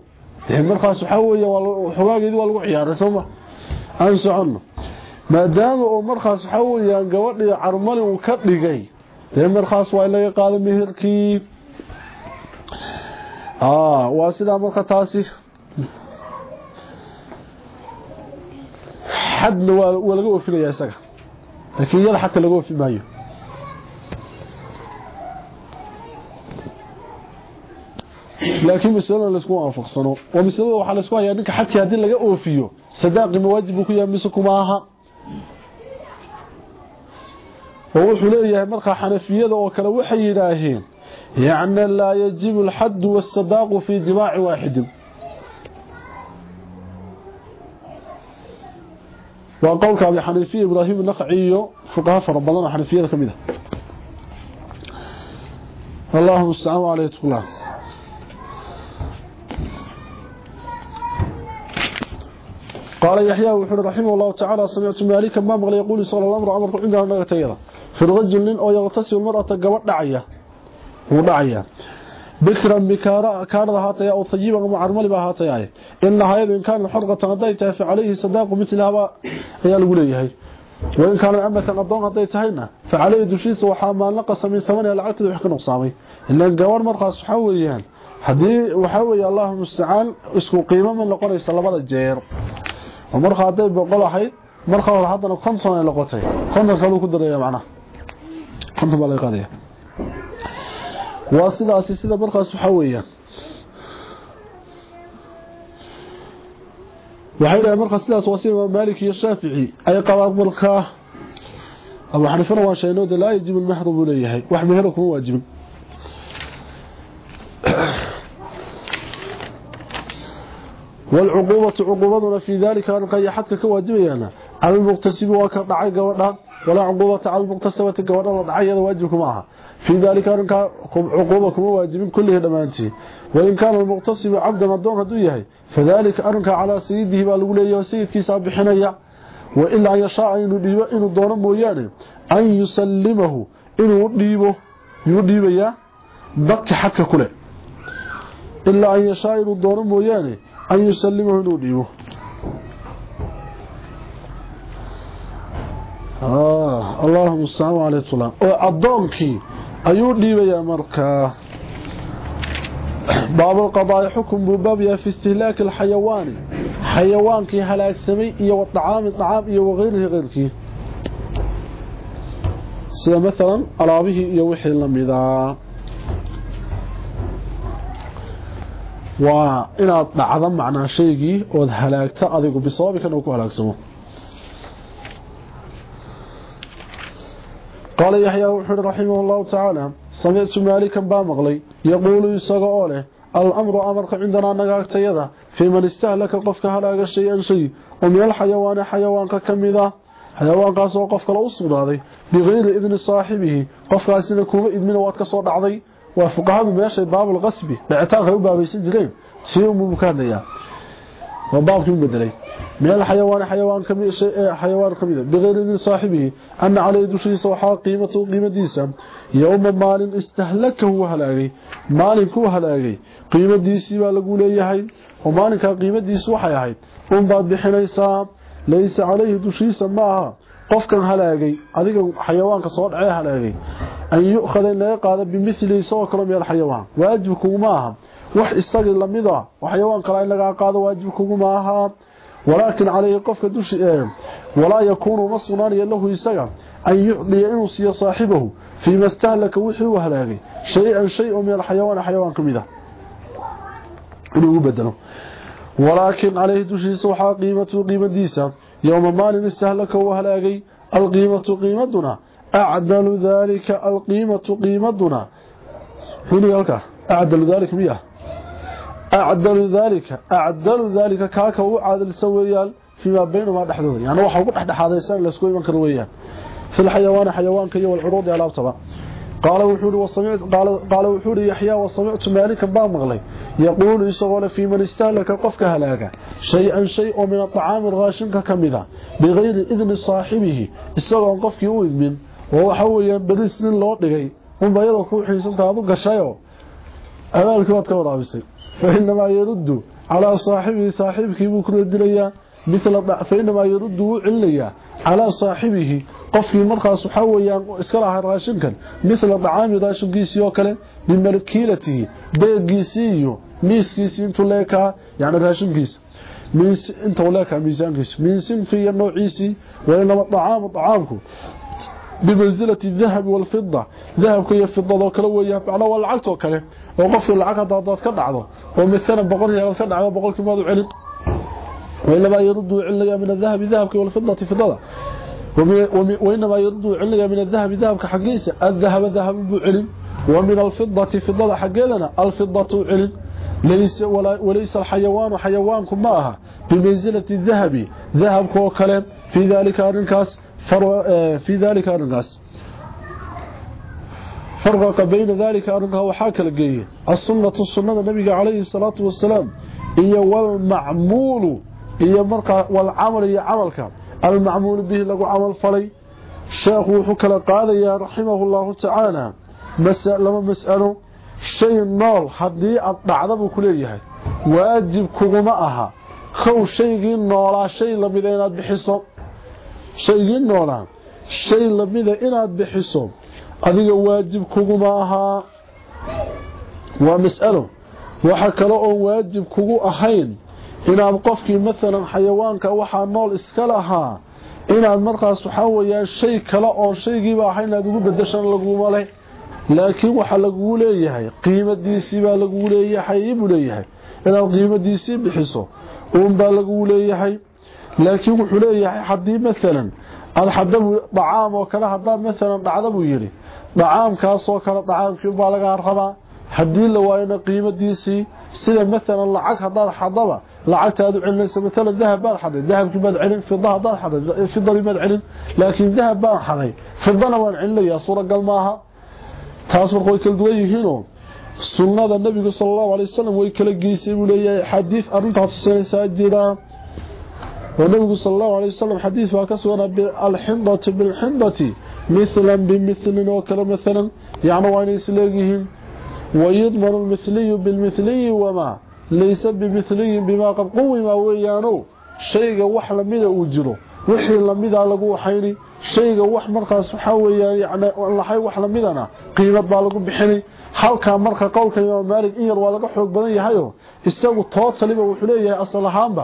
مرخص حوية وحواقي waa lagu ciyaaray sooma aan socono maadaama uu markaas waxa weeyaan gabadhii carmali uu ka dhigay ee markaas waa laga qaaday meherkii ah waa sida marka taasi xadna waa laga oofinayaa isaga. Laakiin yada xadka laga oofi maayo. Laakiin masalada la isku waafaqsano. Oo masalada waxa la isku hayaa ninka xadkii haddii laga oofiyo sadaaqi mawaajib ku yahay mise kuma aha? Oo wuxuu leeyahay marka xanafiyada oo kale waxay yiraahdeen was-sadaq fi jima' wahid waa qowlka abi xanifiya ibraahim an-nakhciyo fuqaha fara badan oo xanafiyada kamid ah اللهم استعان عليه تقول قال يحيى وحر رحمه الله تعالى سمعت مالكا ما مغلي يقول صلى الله عليه وسلم عندنا نغتيدا في الرجل أو يغتسل المرأة قبل دعيا ودعيا بكرا بكارا كان هاتيا أو طيبا معرمل با هاتيا إن هيد إن كان حرقة قضيتها في عليه صداق مثلها هي لو وإن كان أضون هدي تهينا فعليه دشيس وحاما نقص من ثمانية لعقد وحق نقصامي إلا القوار مرخص حويان حدي وحوي الله المستعان اسكو قيمة من لقري سلبات الجير. ومرخى هدي بقول حيد مرخى هذا خمسة لقطي خمسة سلو كدر يا معنا. خمسة بلا قضيه واصله أساسا برخص حويا وحيدا برخص لا سواسين مالك الشافعي أي قال ابو الخا أبو حنيفة وان شنو لا يجب المحضب اليه واحد هو واجب؟ والعقوبة عقوبه في ذلك أن قيحتك واجبيانا على المغتصب وكدعي غوضان ولا عقوبة على المقتسبة قوضان ودعي واجبك معها في ذلك أنك عقوبة كما واجبين كله دمانتي. وإن كان المقتصب عبدا الدون هدويه فذلك أنك على سيده بالوليه وسيدك سابحنيا وإلا أن يشاء إنه دون مويانه أن يسلمه. إنه يديبه. يديبه ضدك حكا كله. إلا أن يشاء إنه دون مويانه أن يسلمه إنه يديبه. آه اللهم السلام عليكم وأضونكي ayuu dhiibayaa markaa baabulqadaa'i xukun buu baabyaa fi istihlaaki alxayawaani xayawaankii halaagsamay iyo wacaami acaam iyo waqayrihi keyrkii sida maalan alaabihii iyo wixii lamidaa waa inaad dhacdo macnaa shaygii ood halaagto adigu bisababi kan uu ku قال يحيى وحر رحمه الله تعالى سمعت مالكا بامغلي يقول يساق أوله الأمر أمرك عندنا نقاك تيضا فيما استهلك قفك هلاك الشيء أنشي ومن الحيوان حيوان كم ذا حيوانك سوى قفك الأصول هذا بغير إذن صاحبه قفك سنكوب إذن وقتك صوى دعضي وفقها بما يشهد باب الغسب لأتاقه بابي سنجرين سيوم مكادية وباب كم بدلي من الحيوان حيوان كم حيوان كميدا بغير من صاحبه أن عليه دشيس وحا قيمته قيمة ديسا يوم مال استهلكه هلاغي مالك هو هلاغي قيمة ديسي والقول ايهاي ومالك قيمة ديس وحيهاي un baad bixinaysaa laysa calayhi dushiisa maaha qofkan halaagay adiga xayawaanka soo dhacee halaagay an yu'khada in laga qaado bimili isagoo kale meel xayawaan waajib aha wax isagii lamida xayawaan kale in laga qaado waajib kuguma aha walaakin calayhi qofka dushi walaa yakuunu ma sugnaanaya lahu isaga an yucdiya inuu siiyo saaxibahu fiima stahlaka wixii u halaagay shay-an shay oo min alxayawaan xayawaan ka mid a inuu ugu bedelo ولكن عليه دشيس وحا قيمته قيمة ديسا يوم مال استهلك وهلاقي القيمة قيمتنا أعدل ذلك القيمة قيمتنا حين يلك أعدل أعدل ذلك. أعدل ذلك كاكا وعادل سويال فيما بينما دحدود يعني وحا قد دحد هذا يسان لسكوي من كرويان في الحيوان حيوان كي والعروض على طبعا قال وحوري وسمعت قال وحوري يحيى وسمعت مالك باب مغلي. يقول يسغل في من استهلك قفك هلاك. شيئا شيء من الطعام الغاشن كمذا بغير إذن صاحبه. اسغل قفك يؤذن وهو حويا برسن لو دغاي هم بيدو ku xiisantaadu gashayo abaalkii waad ka waraabisay فإنما يرد على صاحبه صاحبك بكرة دليا مثل فإنما يرد عليا على صاحبه. قفك المرقى صحاويا اسكالها راشنكا مثل طعام راشن قيسي وكلا بملكيلته بي قيسي ميس قيسي انتو لايكا يعني راشن قيس ميس انتو لايكا ميسان قيس من سنفي النوع عيسي وإنما الطعام طعامك بمنزلة الذهب والفضة. ذهب كيف فضة وكلا ويا فعلا والعلت وكلا oo qofkii lacag hadaadaad ka dhacdo oo mithalan boqol riyaal ka dhacdo boqolkii wainamaa yaruddu cilnayaa min adahabi dahabka walfidati fidada وإنما يرد عليا من الذهب ذهب كحقيسة الذهب ذهب بعلم ومن الفضة فضة حقيدنا الفضة علم ليس وليس الحيوان حيوانكم معها بمنزلة الذهب ذهب كوكلم في ذلك الرنكاس في ذلك الرنكاس فرق بين ذلك الرنكا وحاك لقيه. السنة السنة النبي عليه الصلاة والسلام هي والمعمول هي مرقى والعمل هي عملك. المعمول به لغو عمل فلي. الشيخ وحكى قال رحمه الله تعالى لما مسأله شيء نول حدي أطعذب كليه واجب كغما أها خو شيء نولا شيء لمدينات shaygii noolaa shay lamida inaad bixiso adiga waajib kuguma ahaa waa mas'alo. Waxa kale oon waajib kugu ahayn inaad qofkii maalan xayawaanka waxaa nool iska lahaa inaad markaas waxaa weyaan shay kale oon shaygiiba ahayn inaad ugu bedashan laguma leh. Laakiin waxaa lagugu leeyahay qiimadiisii baa lagugu leeyahay buu leeyahay. Inaad qiimadiisii bixiso uunbaa lagugu leeyahay. Laakiin wuxuu leeyahay haddii maalan aad xadabu dhacaam oo kale haddaad maalan dhacda buu yidhi dhacaamkaasoo kale dhacaamkii baa lagaa rabaa haddii la waayona qiimadiisii sida maalan lacag haddaad xadaba lacagta aad u celinaysa maalan dahab baad xaday dahabkii baad celin fida haddaad xaday fidadii baad celin laakiin dahab baan xaday fidana waan celinayaa suuragal maaha taas marka way kala duwan yihiinoo sunnada nabigu sala allahu alay wasalam way kala geysay buu leeyahay xadiid arrintaas tusinaysaa jira oo nabigu sala allahu alay wasalam xadiid baa ka suganaa alxindati bilxindati مثلا بمثل وكلا مثلا يعني وعن إسلاقهم ويضمن المثلي بالمثلي وما؟ ليس بمثلي بما قد قوم ويانو. شيء وحلا مدى وجره wixii lamida lagu waxayni shayga wax markaas waxa weeyaan yani lahay wax lamidana qiimad baa lagu bixinay halka marka qowlka iyo maarig in yar waa laga xoog badan yahay oo isagu tootaliba wuxuu leeyahay asal ahaanba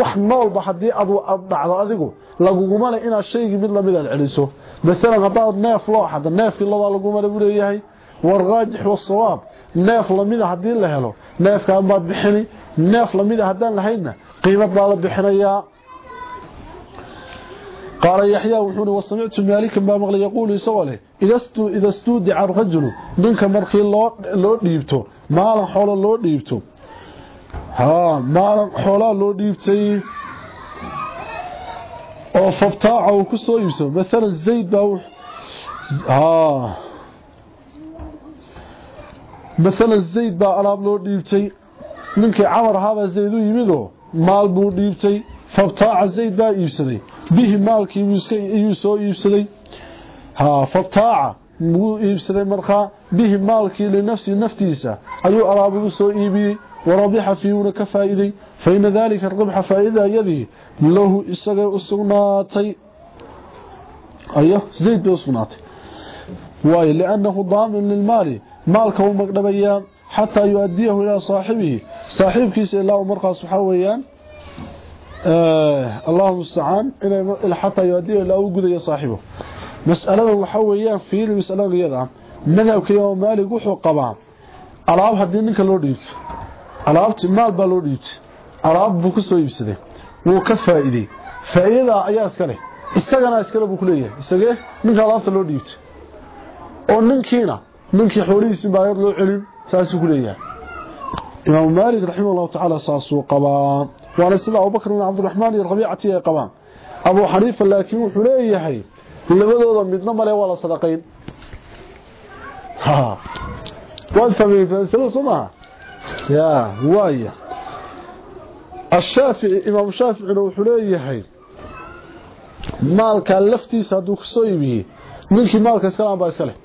wax noolba haddii aad dhacdo adigu laguguma le inaad shaygii mid lamid aad celiso masalan haddaad neef loo xada neefkii labaa laguma le buu leeyahay والراجح والصواب neef lamida hadii la helo neefkaan baad bixini neef lamida haddaan lahayna qiimad baa la bixinayaa qaala yaxyaa wuxuuni wasamictu maalikan baa maqlay yaquulu isagoo leh ida stuudica arajulu ninka markii loo dhiibto maalan xoolo loo dhiibto maalan xoolaa loo dhiibtay oo fabtaaca uu ku soo iibsado. Maalan zayd baa ha maalan zayd baa alaab loo dhiibtay. Ninkii camar ahaabaa zayd u yimidoo maal buu dhiibtay. Fabtaaca zayd baa iibsaday. Bihi maalkii uu maalkiiyuu soo iibsaday. Ha fabtaaca wuu iibsaday markaa. Bihi maalkii linafsi naftiisa ayuu alaab soo iibiyey. Warabixa fiiwuna ka faa'iday lahu isagay u sugnaatay ayo zayd bay u sugnaatay waayo liannahu daamin lilmaali maalka uu magdhabayaa xataa yu-adiyahu ilaa saaxibihi saaxiibkiisa ilaa uu markaas waxaa weeyaan allahu mustacaan xataa yu-adiyahu ilaa uu gudayo saaxibo mas'aladan waxaa weeyaan fiili mas'aladan iyada madhabka imaam maalig wuxuu qabaa alaab haddii ninka loo dhiibto alaabti alaab buu ku soo iibsaday. Wuu ka faa'iidey faa'iidadaa ayaa iska leh. Isagana iskale buu ku leeyahay. Isagee? Ninka alaabta loo dhiibtay. Oo ninkiina ninkii xoolihiisii baa yar loo celin saasuu ku leeyahay. Imaamu maalik raximah allahu tacaala saasuu qabaa. Waana sida abubakr bin cabdiraxmaan iyo rabiicati ay qabaan. Abuu xaniifa laakiin wuxuu leeyahay labadooda midna male waa la sadaqayn. Waad fahmaysa masalada soo maha ya waaya imaamu shaaficina wuxuu leeyahay maalka laftiisa hadduu kasoo iibiyey ninkii maalka iskalaan baa iska leh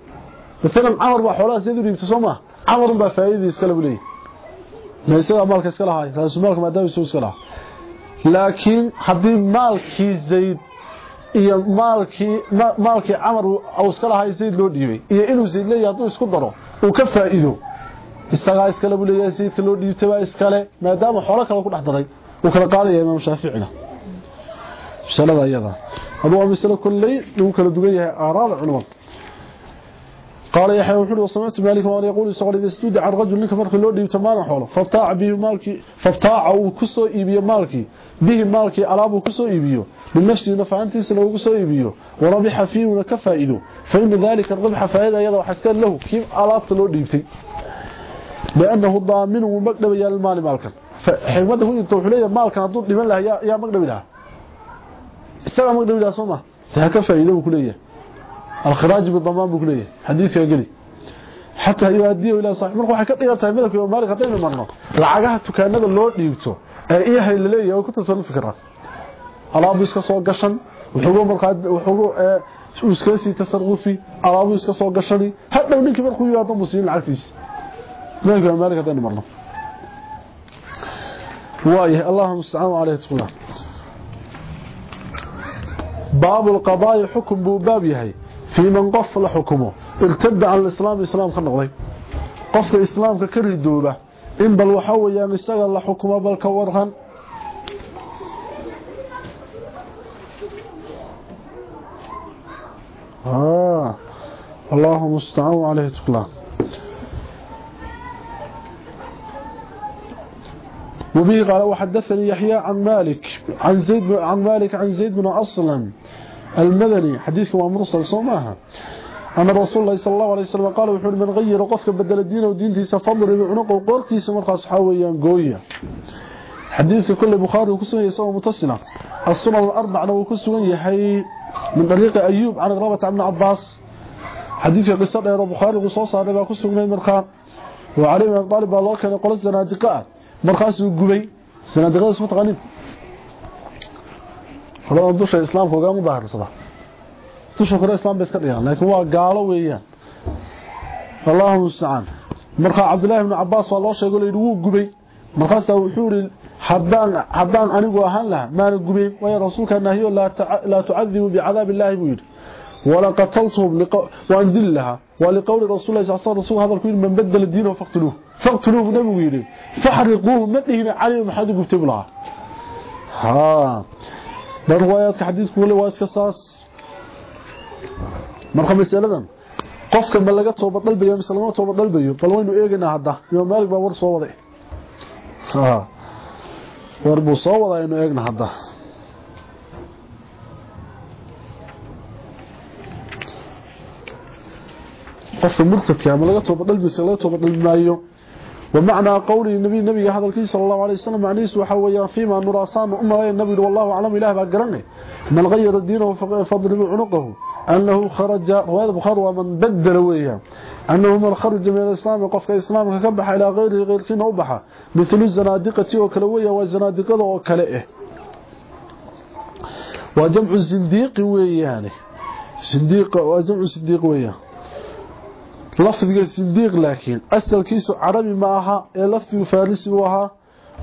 مثلا عمر با dhiibto Soomaa Amar ba faa'iidii iska leeyahay meesha maalka iska lahaay raas maalka maadaama soo iska lahaa laakiin hadii maalkii Zayd iyo maalkii maalkii Amar uu iska lahaay Zayd loo dhiibay iyo inuu Zayd leeyahay haduu isku daro uu ka faa'iido isaga iska leeyahay Zaydka loo dhiibtay waa iskale maadaama xoolo kale ku dhaxdaray uu kala qaadaya Imaam Shaafiicina salada ayada abu misla kulli uu kala dugan yahay aaraad culumada قال يحيى وحده وسمعت مالك وأنا يقول سقل إذا استودع الرجل لك مرخي لو ديبت مال خوله فبتاع به مالكي فبتاع أو كسو إيبيو مالكي. به مالكي ألاب كسو إيبيو. بنفسه نفعنتيس لو كسو إيبيو. وربح فيه وكفائده فإن ذلك الربح فائدة يدا وحسكن له كيف الابت لو ديبتي لأنه ضامن ومقدم يا المال مالكن فحكمته مالكن haduu dhiman lahaa yaa yaa magdhabi lahaa isaga magdhabi lahaa soma taa ka faa'iido ku leeyahay الخراج بالضمان بكليه حديث يقلي حتى يؤديه إلى صاحب dhigantay midabka iyo maalik hadaynu marno lacagaha tukaanada loo dhiibto ee iyahay leeyahay ku tasal fikra alaab iska soo gashan wuxuu markaa wuxuu iska sii tasarrufi alaab iska soo gashani hadhow ninkii markuu yimaado musiin lacagtiis لن يكون مالك ثاني مره وايه اللهم استعانوا عليه تقول باب القضاء حكم باب يهي في من قفل حكمه ارتد عن الإسلام إسلام خلق لي قفل إسلام ككل الدولة إن بل وحوي يا مستقى الله حكمه بل كورها اللهم استعانوا عليه تقول وبه قال وحدثني يحيى عن مالك عن زيد عن مالك عن زيد بن أصلا المدني حديث هو مرسل صوماها أن رسول الله صلى الله عليه وسلم قال وحول من غير قفك بدل الدين ودينتي سفضل بعنق وقورتي سمرخص حاويا قوية. حديث كل بخاري وكسوه يسوى متصلة السنن الأربع وكسوه يحيي من طريق أيوب عن غرابة عبد عباس. حديث قصة غير البخاري وصوص هذا ما كسوه مرخان وعلي من طالب الله كان يقول الزنادقاء مرخاس وقبي الزنادقاء اسمه تغنين فلو دوش الإسلام فوقها مظاهر صدا دوش كره الإسلام بس كريان لكن هو قالوا ويان الله المستعان مرخا عبد الله بن عباس والله شيء يقول يدوه قبي مرخاس وحور haddaan haddaan anigu ahaan lahaa maana gubeyn waayo rasuulka nahiyo laa tucadibu bicadaab illaahi buu yidhi wala qataltuhum waan dili lahaa waa liqowli rasuul sal sl rasul hadalku yidhi man badala diinahu faqtuluuh faqtuluuhu nabigu yidhi faxriquuhu ma dhihina cali maxaad u gubtay? buu lahaa. Haa dhan riwaayaadka xadiidku wali waa iska saas. Marka masaladan qofka ma laga tooba dalbayo mise lama tooba dalbayo bal waynu eegaynaa hadda. Imaam maalik baa war soo waday. War buu soo wadaa inu eegna hadda. Qofka murtadka tooba dalbisa laga ومعنى قول النبي النبي هذا الكيس صلى الله عليه وسلم معنيس وحويا فيما نراسان أمة النبي والله أعلم إله بقرنه من غير الدين وفضل عنقه. أنه خرج وهذا بخار ومن بدل وياه. أنه من خرج من الإسلام قفك إسلام كبح إلى غيره غير كين أوبح. مثل الزنادقة وكلوية والزنادقة وكلئه. وجمع الزنديق ويانه زنديق وجمع الزنديق وياه. لفظه صديق لكن أصل كيسو عربي معها إيه لفظه فارسي معها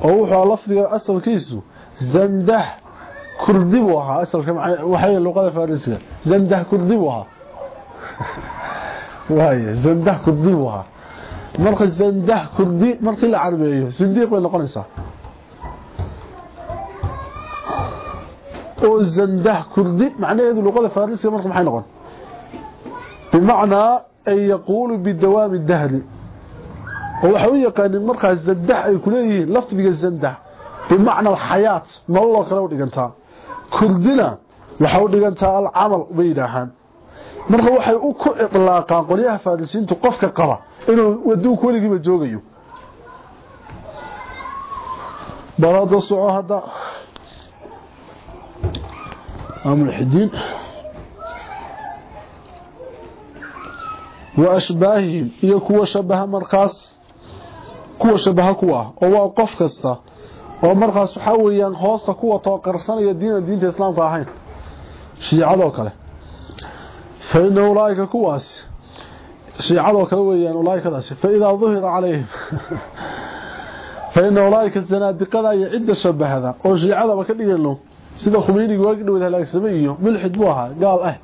ووحو لفظه أصل كيسو زندح كردي معها أصل كيسو وحي اللغة فارسي زندح كردي معها وهي زندح كردي معها مرق الزندح كردي مرق العربي صديق ويلقى نسا وزندح كردي معنى هذه اللغة فارسي مرق محي نغن بمعنى an yaquulu bidawaami dahri waxa u yaqaanin markaas zandax ay ku lafdiga zandax bimacna alxayaat nololoo kale u dhigantaa kurdina waxaa u dhigantaa alcamal bay yidhaahaan. Marka waxay u ku idlaaqaan qolyaha farisiintu qofka qaba inuu waduunku weligiiba joogayo. Balaada soco hadda. Aamulxidiin واشباههم markaas kuwa shabaha kuwa oo waa qof kasta oo markaas waxa weeyaan hoosta kuwa tooqarsanaya diinta diinta islaamka ahayn shiicado kale فإن أولئك كواس شيعة كله ويان أولئك داس فإذا ظهر عليهم فإن أولئك الزنادقة يعد شبه هذا شيعة بكدغن له sida khumeyni waagi dhaw halaagsameeyo milxid buu ahaa gaal ah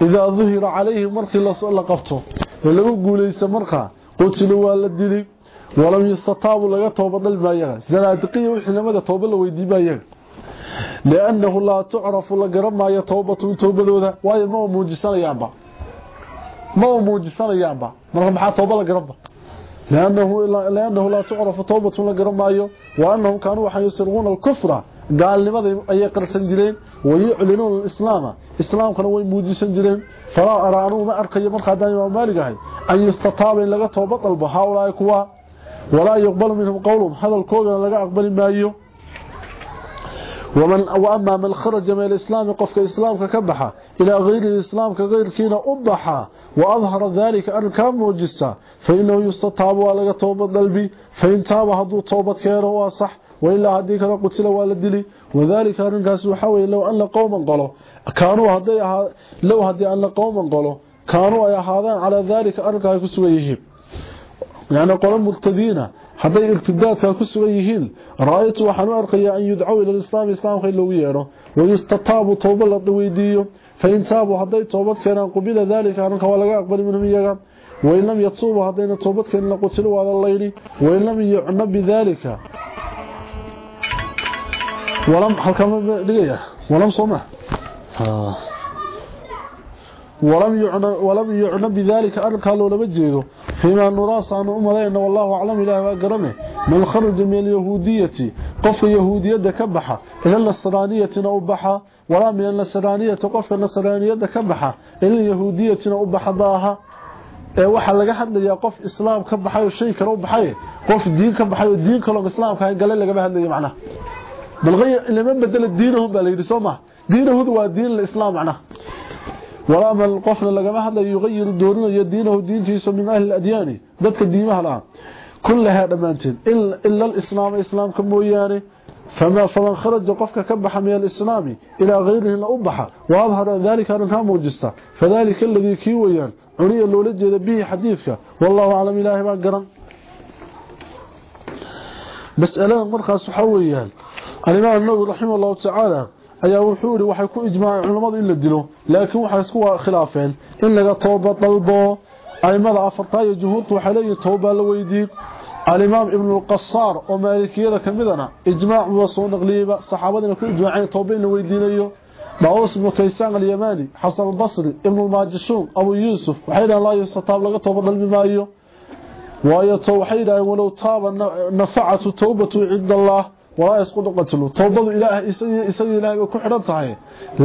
idaa dhihira calayhi markii la qabto lagu guuleysto markaa qutilu waa la dilay walam yastataabu laga tooba dalbayaga zanaadiqiya wixinamada tooba la weydiibayaga liannahu laa tucrafu la garan maayo toobatu toobadooda waayo ma muujisanayaanba ma muujisanayaanba marka maxaa tooba la garanba لأنه, لأنه لا تعرف توبة لقرم مايو وأنهم كانوا وحن يسرغون الكفر قال لماذا أي قرسن جرين ويعلنون الإسلام. إسلام كانوا ويموجسن جرين فلا أرانوا ما أرقي من خداني ومالقه أن يستطاب إن لقى توبة البهاولا يكوا ولا يقبل منهم قولهم. هذا الكوغن لقى أقبل مايو ومن وأما من خرج من الإسلام قفك إسلام ككبحة. إلى غير الإسلام كغير كينا أبحة وأظهر ذلك أركام موجسة فإنه يستطاب ولغا توبة قلبي. فإن تاب هدو توبة كيره وصح وإلا هدي كذا قتل والدلي وذلك أرنكاس وحاول لو أن قوما قالوا. كانوا هدي لو هدي أن قوما قالوا. كانوا أي هذان على ذلك أرنكا كسوى يجيب. يعني قولا مرتدين irtidaadka ku sugan yihiin raaytu waxaan u arkayaa an yudcaw ila islaam islaamka loo yeero ويستطاب توبة لطويديو فإن تابوا هدي توبت كان قبل ذلك أنك ولا أقبل منهم إياها وإن لم يتصوبوا هدينا توبت كان لقتلوا على الليل. وإن لم يعنى بذلك ولم حلقة دقيقة ولم صمح ولم يعنى, ولم يعنى بذلك أن قالوا لما فيما نراس عن أمرين والله أعلم إله وأقرمه من خرج من اليهودية قف يهودية كبحة إلى النصرانية أبحة ولا من النصرانية قف النصرانية كبحة إلى اليهودية أبحة ضاها waxa laga hadlayaa qof islaam ka baxay shay kale u baxay qof diin ka baxay diin kale oo islaamka ay galay laga hadlayo macna balqay lama bedel diinahum baa leeyahay sooma diinahoodu waa diin islaam macna ولا من قفنا لما هذا يغير دورنا يدينه دينتيسو من أهل الأديان. ذاتك ديمها الآن كلها دمانتين إلا الإسلام إسلام كموياني فما فمن خرج قفك كبح من الإسلام إلى غيره لأبح وأظهر ذلك أنها موجسة فذلك الذي كيويان عني اللولد به حديثك. والله أعلم إلهي ما قرن مسألة مرخص حويان الإمام النووي رحمه الله تعالى أي وحوري وحيكون إجماع علماء إلا الدلو لكن وحيس هو خلافين. إلا توبة طلبة أي ماذا أفرطاية جهود وحليه توبة لويديك الإمام ابن القصار ومالكي هذا كمذنا إجماع وصول غليبة صحابتنا كل إجماعين توبين لويديني دعوص ابن كيسان اليماني حسن البصري ابن الماجسون أبو يوسف وحيدا الله يستطاب لك توبة للمبايو وهي توحيدا ولو طاب نفعت توبة عند الله. walaa isqudu qatlu toobadu ilaah isaga isaga ilaahay ku xidhan tahay.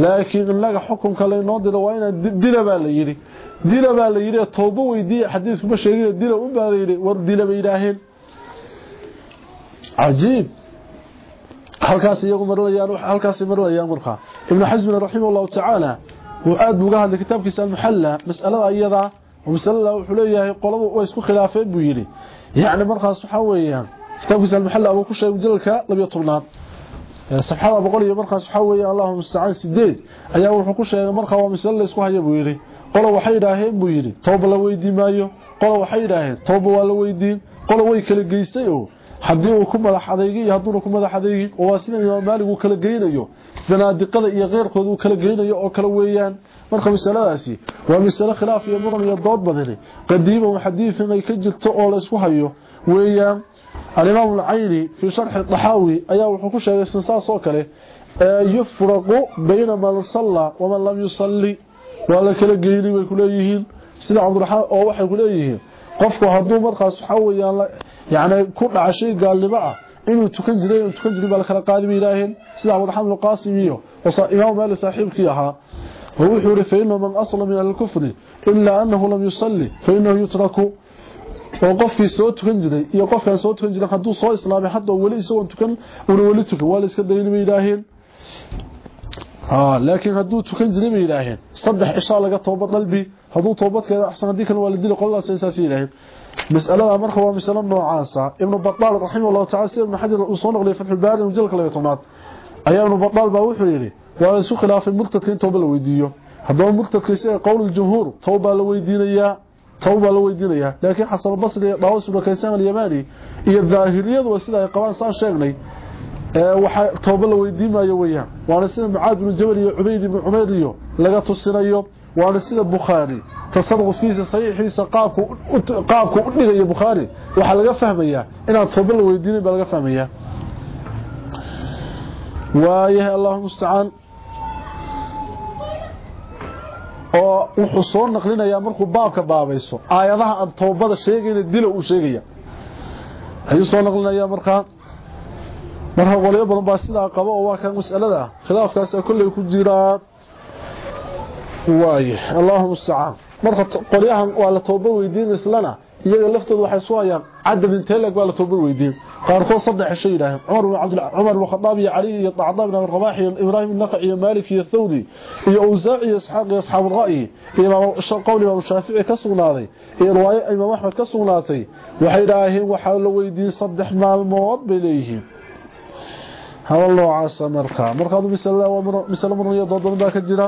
Laakiin inaga xukunka laynoo dilo waa inaad dila baa la yidhi. Dila baa la yidhi toobo weydiiye xadiisku ma sheegin dila un baa la yidhi war dila bay yidhaaheen cajiib. Halkaas iyagu marlayaan halkaas marlayaan marka. Ibn xasm rahimahullahu ta'ala uu aad uga hadlay kitaabkiisa al-muhalla mas'alada iyada oo mas'alada wuxuu leeyahay qoladu way isku khilaafeen buu yiri yaani markaas waxa weeyaan kitaabkiisa almuxalla abuu ku sheegay jalka 12 safxada boqol iyo markaas waxa weeye allahumma musta'an sideed ayaa wuxuu ku sheegay markaa waa misal la isku haya buu yiri qolo waxay yiraahdeen buu yiri tooba la weydiin maayo qolo waxay yiraahdeen tooba waa la weydiin qolo way kala geystay oo hadii uu ku madax adeegay iyo haduu ku madax adeegay oo waa sida imaam maalik uu kala geynayo sanaadiqada iyo qeyrkooda uu kala geynayo oo kala weeyaan marka misaladaasi waa misal khilaaf iyo muran iyo dood badan qadiima oo xadiisan ay ka jirto oo la isku hayo weeyaan الإمام العيري في شرح الطحاوي أيها وحكو شهر السنساء يفرق بين من صلى ومن لم يصلي وعلى كلا قيري وكليهين سنة عبد الرحام أو وحي كليهين قفكو هدو مرقى صحاوي يعني كل عشي قال لي بقى إنه تكنزلي وتكنزلي بقى لخلق قادم إلهين سنة عبد الرحام القاسمي وإمام مال صاحبك يا هو يحرف فإنه من أصل من الكفر إلا أنه لم يصلي فإنه يترك oo qofkii soo tukan jiray iyo qofkan soo tukan jiray haduu soo islaamay hadda wali isoo tukan uu wali tukan wali iska daynay ilaaheen ah laakiin haduu tukan jiray bay ilaaheen saddex isha laga toobad qalbi haduu toobadkeeda ahsan hadii kan wali dilo qolada saasi ilaaheen mas'alada marka waa mas'alo noocaasa ibn battal rahimahullah ta'ala sir ibn hajar uu noqday fath al-bari mujallad kale tonaad ayaa ibn battal baa wuxuu yiri waa isu khilaafay murtadka in tooba la weydiiyo hadaba murtadka si qowl al-jumhur tooba la weydiinaya tawba la weydiinaya laakiin xasan basri iyo ibn kaysan al-yamani iyo dhaahiriyadu sida ay qabaan saan sheegnay. Ee waxa tawba la weydiimayo weeyaan. Waana sida mucaad ibn jabal iyo ubayd ibn umayr iyo laga tusinayo. Waana sida bukhari tasaduqiisa saxiixiisa qaabku qaabku u dhigayo bukhari waxa laga fahmayaa inaan tawba la weydiinin baa laga fahmayaa. Waayahay allahumma oo wuxuu soo naqlinayaa markuu baabka baabayso. Aayadaha aan toobada sheegayna dila uu sheegaya. Ayuu soo naqlinayaa markaa marka qolyo badan baa sidaa qaba oo waa kan mas'alada. Khilaafkaas kulley ku jiraa waaye allahumma musta'an marka qolyahan waa la tooba weydiin islana. Iyaga laftooda waxay soo hayaan. Cadad intee lag waa la tooba weydiin qaarkood saddex shay yiraahdeen Umar ibn Abdul Umar ibn Khattab iyo Ali iyo Ta'dab ibn Rabah iyo Ibrahim ibn Naqi iyo Malik iyo Thawri iyo Awza'i iyo Ishaq iyo ashaab ra'yi iyo qowli Imam Shafi'i ka sugnaaday iyo riwaaya Imam Ahmad ka sugnaatay waxay yiraahdeen waxa la weydiin saddex maalmood bay leeyihiin hawlo caasa marka marka bisala waa bisala marniyo doodon baa ka jira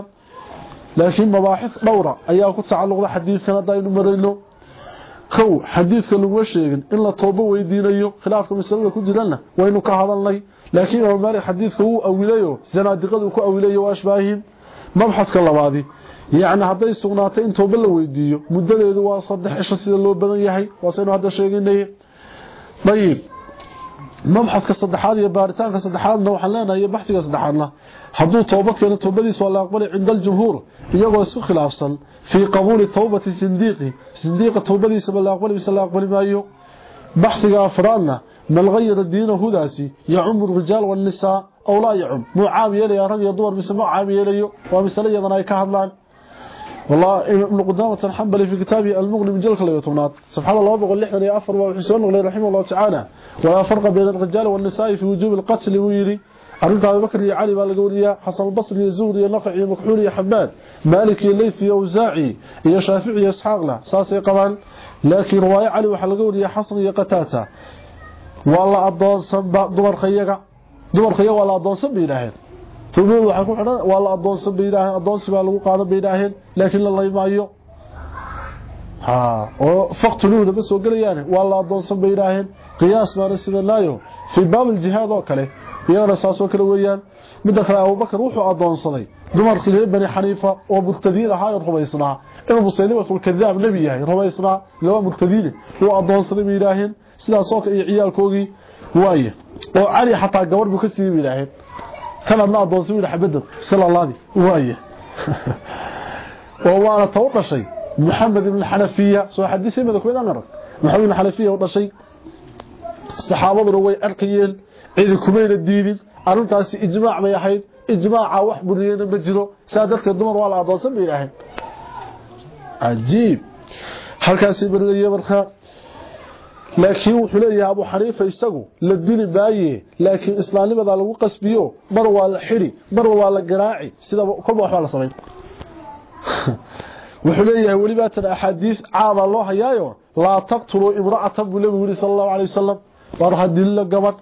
laakiin mabaaxith dhowra ayaa ku tacalluqda xadiidkan hadaynu marayno kow xadiidka lagu sheegin in la toobo weydiinayo khilaafka masalada ku jirana waynu ka hadalnay. Laakiin imaam maalik xadiidka uu awilayo zanaadiqadu ku awilayo waa ashbaahihim mabxadka labaadi yacni hadday sugnaatay in tooba la weydiiyo muddadeedu waa saddex cisho sida loo badan yahay waasaynu hadda sheeginay ayib mabxadka saddexaad iyo baaritaanka saddexaadna waxaan leenahay baxdiga saddexaadna hadduu toobad keeno toobadiisa waa la aqbalay cinda aljumhuur iyagoo isku khilaafsan fii qabuuli towbati sindiiqi sindiiqa toobadiisaba la aqbali mise la aqbali maayo baxdiga afraadna man gayara diina hudaasi yacumu rijaal wanisaa aw laa yacum muu caam yeelaya rag iyo dumar mise muu caam yeelayo waa masale iyadana ay ka hadlaan والله ابن قدامة الحنبلي في كتابه المغني من جلك الله يتمنات سبحان الله بقول لحنا يا أفر وحسون الله رحمه الله تعالى ولا فرق بين الرجال والنساء في وجوب القتل ويري أرنت أبي بكر يا علي بالقوريا حسن البصري يزوري نقعي مكحولي يا حماد. مالكي الليثي وزاعي يا شافعي يا اسحاق له ساسي قبل لكن رواية علي وحلقوريا حسن يا قتاتا والله أدون سنبا دمر خيقا دمر خيقا والله أدون سنبا إلهين. xidhan waa la adoonsan beedaahan adoonsi baa lagu qaado beedaahan laakiin la laymaayo ha oo faqtuluuna ba soo galayaan waa la adoonsan beedaahan qiyaas baana sida laayo fi baab al-jihad oo kale iyana saas oo kale weeyaan mid kale Abu Bakar wuxuu adoonsaday dumar khilay bani Xaniifa oo murtadiin ahaa oo rubaysnaa inuu musaylima sul kadaab nabi yahay rubaysnaa laba murtadiin oo adoonsaday beedaahan sidaas oo kale ciyaalkoogii waaye oo cali xataa gabar buu ka siiyay beedaahan كان الله أدوان سويل حبدا صلى الله عليه وهي ووانا توقع شيء محمد بن الحنفية سوى حديثي ماذا كويدا نرى محمد بن الحنفية وقع شيء الصحابة روي أرقيين عيد كمين الدين أرنتاسي إجماع ما يحيد إجماع وحبريين مجلو سادتك الدمر وعلى أدوان سبيل أحيد عجيب هل كان سيبر لي يبرخا laakiin wuxuu leeyahay abu xaniifa isagu la dili maaye laakiin islaamnimada lagu qasbiyo mar waa la xiri mar waa la garaaci sida kolba waxbaa la samayn wuxuu leeyahay weliba tan axaadiis caama loo hayaayo laa taqtuluu imra'atan buu nabigu yidhi sala allahu alay wasalam war ha dililo gabadh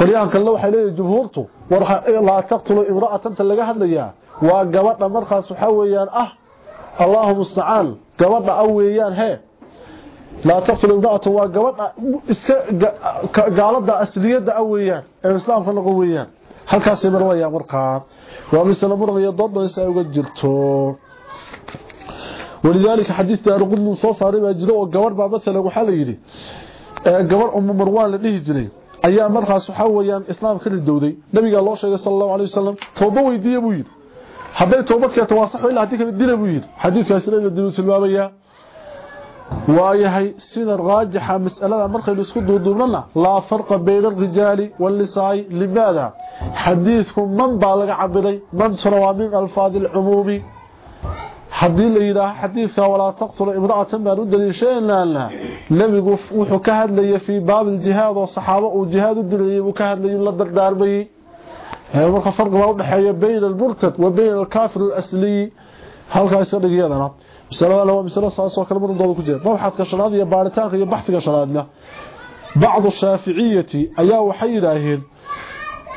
qolyahan kalena waxay leeyahay jumhuurtu war laa taqtuluu imra'atanta laga hadlayaa waa gabadha markaas waxaa weeyaan ah allahu mustacaan gabadha a weeyaan hee لا تقتل امرأة وقبض قالت أسلية أويان الإسلام فالقويان هل كاسي مروية مرقى ومثل مرغي ضد يسأل جرتو ولذلك حديث دار قدن صوصة ربا جلو وقبض مثلا وحال يري قبض أم مروان لديه جلي أيام مرقى سحويان إسلام خل الدودي نبي قال الله شيء صلى الله عليه وسلم توبة ويدي أبوين حبيت توبتك يتواصحوا إلا هديك الدين أبوين حديث كاسرين الدين سلمامية waayahay sida raajixa mas'alada markaynu isku duuduubnana laa farqa bayna alrijaali walnisaa'i limaada xadiidku man baa laga cabiray mantuna waa min alfaadi alcumuumi haddii la yidhaaho xadiidka walaa taqtulu imra'atan baan u daliishanaana nebigu wuxuu ka hadlayay fii baabi aljihaad oo saxaabo uu jihaad u dilayay buu ka hadlayay la dardaarmayey marka farqi baa udhexeeya bayna almurtad wa bayna alkaafir alasliyi halkaa iska dhigiyadana مسألة هو مسألة ساسو كلام من ضد كجير مبحث كشناد يا بارتان يا بحث كشنادنا بعض الشافعية ايا waxay yiraahdeen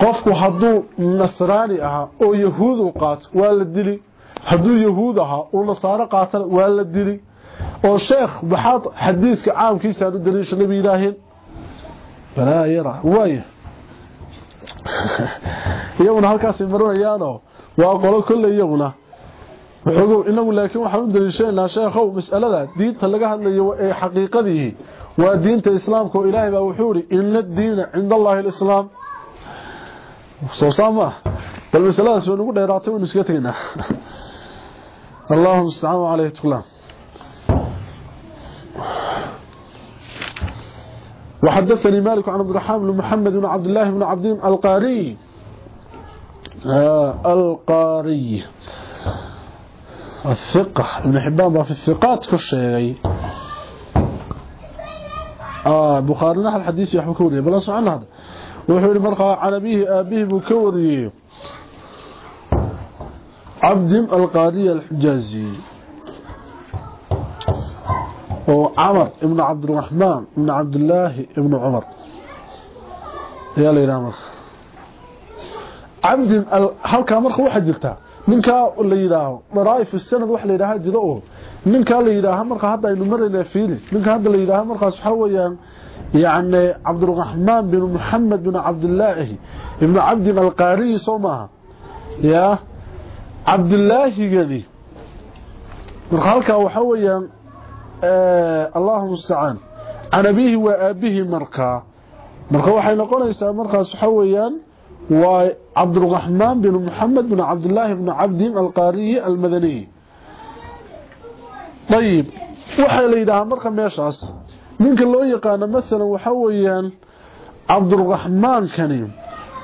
qofku haduu nasraani aha oo yahuud u qaat waa la dili haduu yahuud aha oo nasaara qaatan waa la dili oo sheekh baxad xadiiska caamkiisa aanu daliisho nabi ilaaheen balaa yara way iyaguna halkaas maranayaano waa qolo kulli iyaguna. Wuxuu inagu laakiin waxaan u daliishanaa sheekhow mas'alada diinta laga hadlayo ee xaqiiqadii waa diinta islaamka oo ilaahay baa wuxuu yiri inna diina cinda allahi alislaam. Soo saama bal mas'aladaas waa nagu dheeraatay inuu iska tagnaa اللهم استعانوا عليه تقلام وحدثني مالك عن عبد الرحمن بن محمد بن عبد الله بن عبد القاري آه القاري الثقة ابن حبان في الثقات كل شيء آه بخاري الحديث يحكي كوري بلا سعنا هذا وحول مرقى عن أبيه أبيه بكوري عبد القاري الحجازي. هو عمر ابن عبد الرحمن ابن عبد الله ابن عمر. يا لي رامس عبد ال... هل كان مرخ واحد جلتا منك اللي يراه مرايف السند واحد اللي يراه جلوه منك اللي يراه مرخ هذا اللي مر إلى فيلي. منك هذا اللي يراه مرخ سحويا. يعني عبد الرحمن بن محمد بن عبد الله ابن عبد القاري صومها يا عبد الله يغني وخالك وحويا اللهم استعان أنا به وابه مركا مركا وحين قرنسا مركا سحويا وعبد الرحمن بن محمد بن عبد الله بن عبد القاري المدني طيب وحالي دها مركا ميشاس منك اللو يقان مثلا وحويا عبد الرحمن كان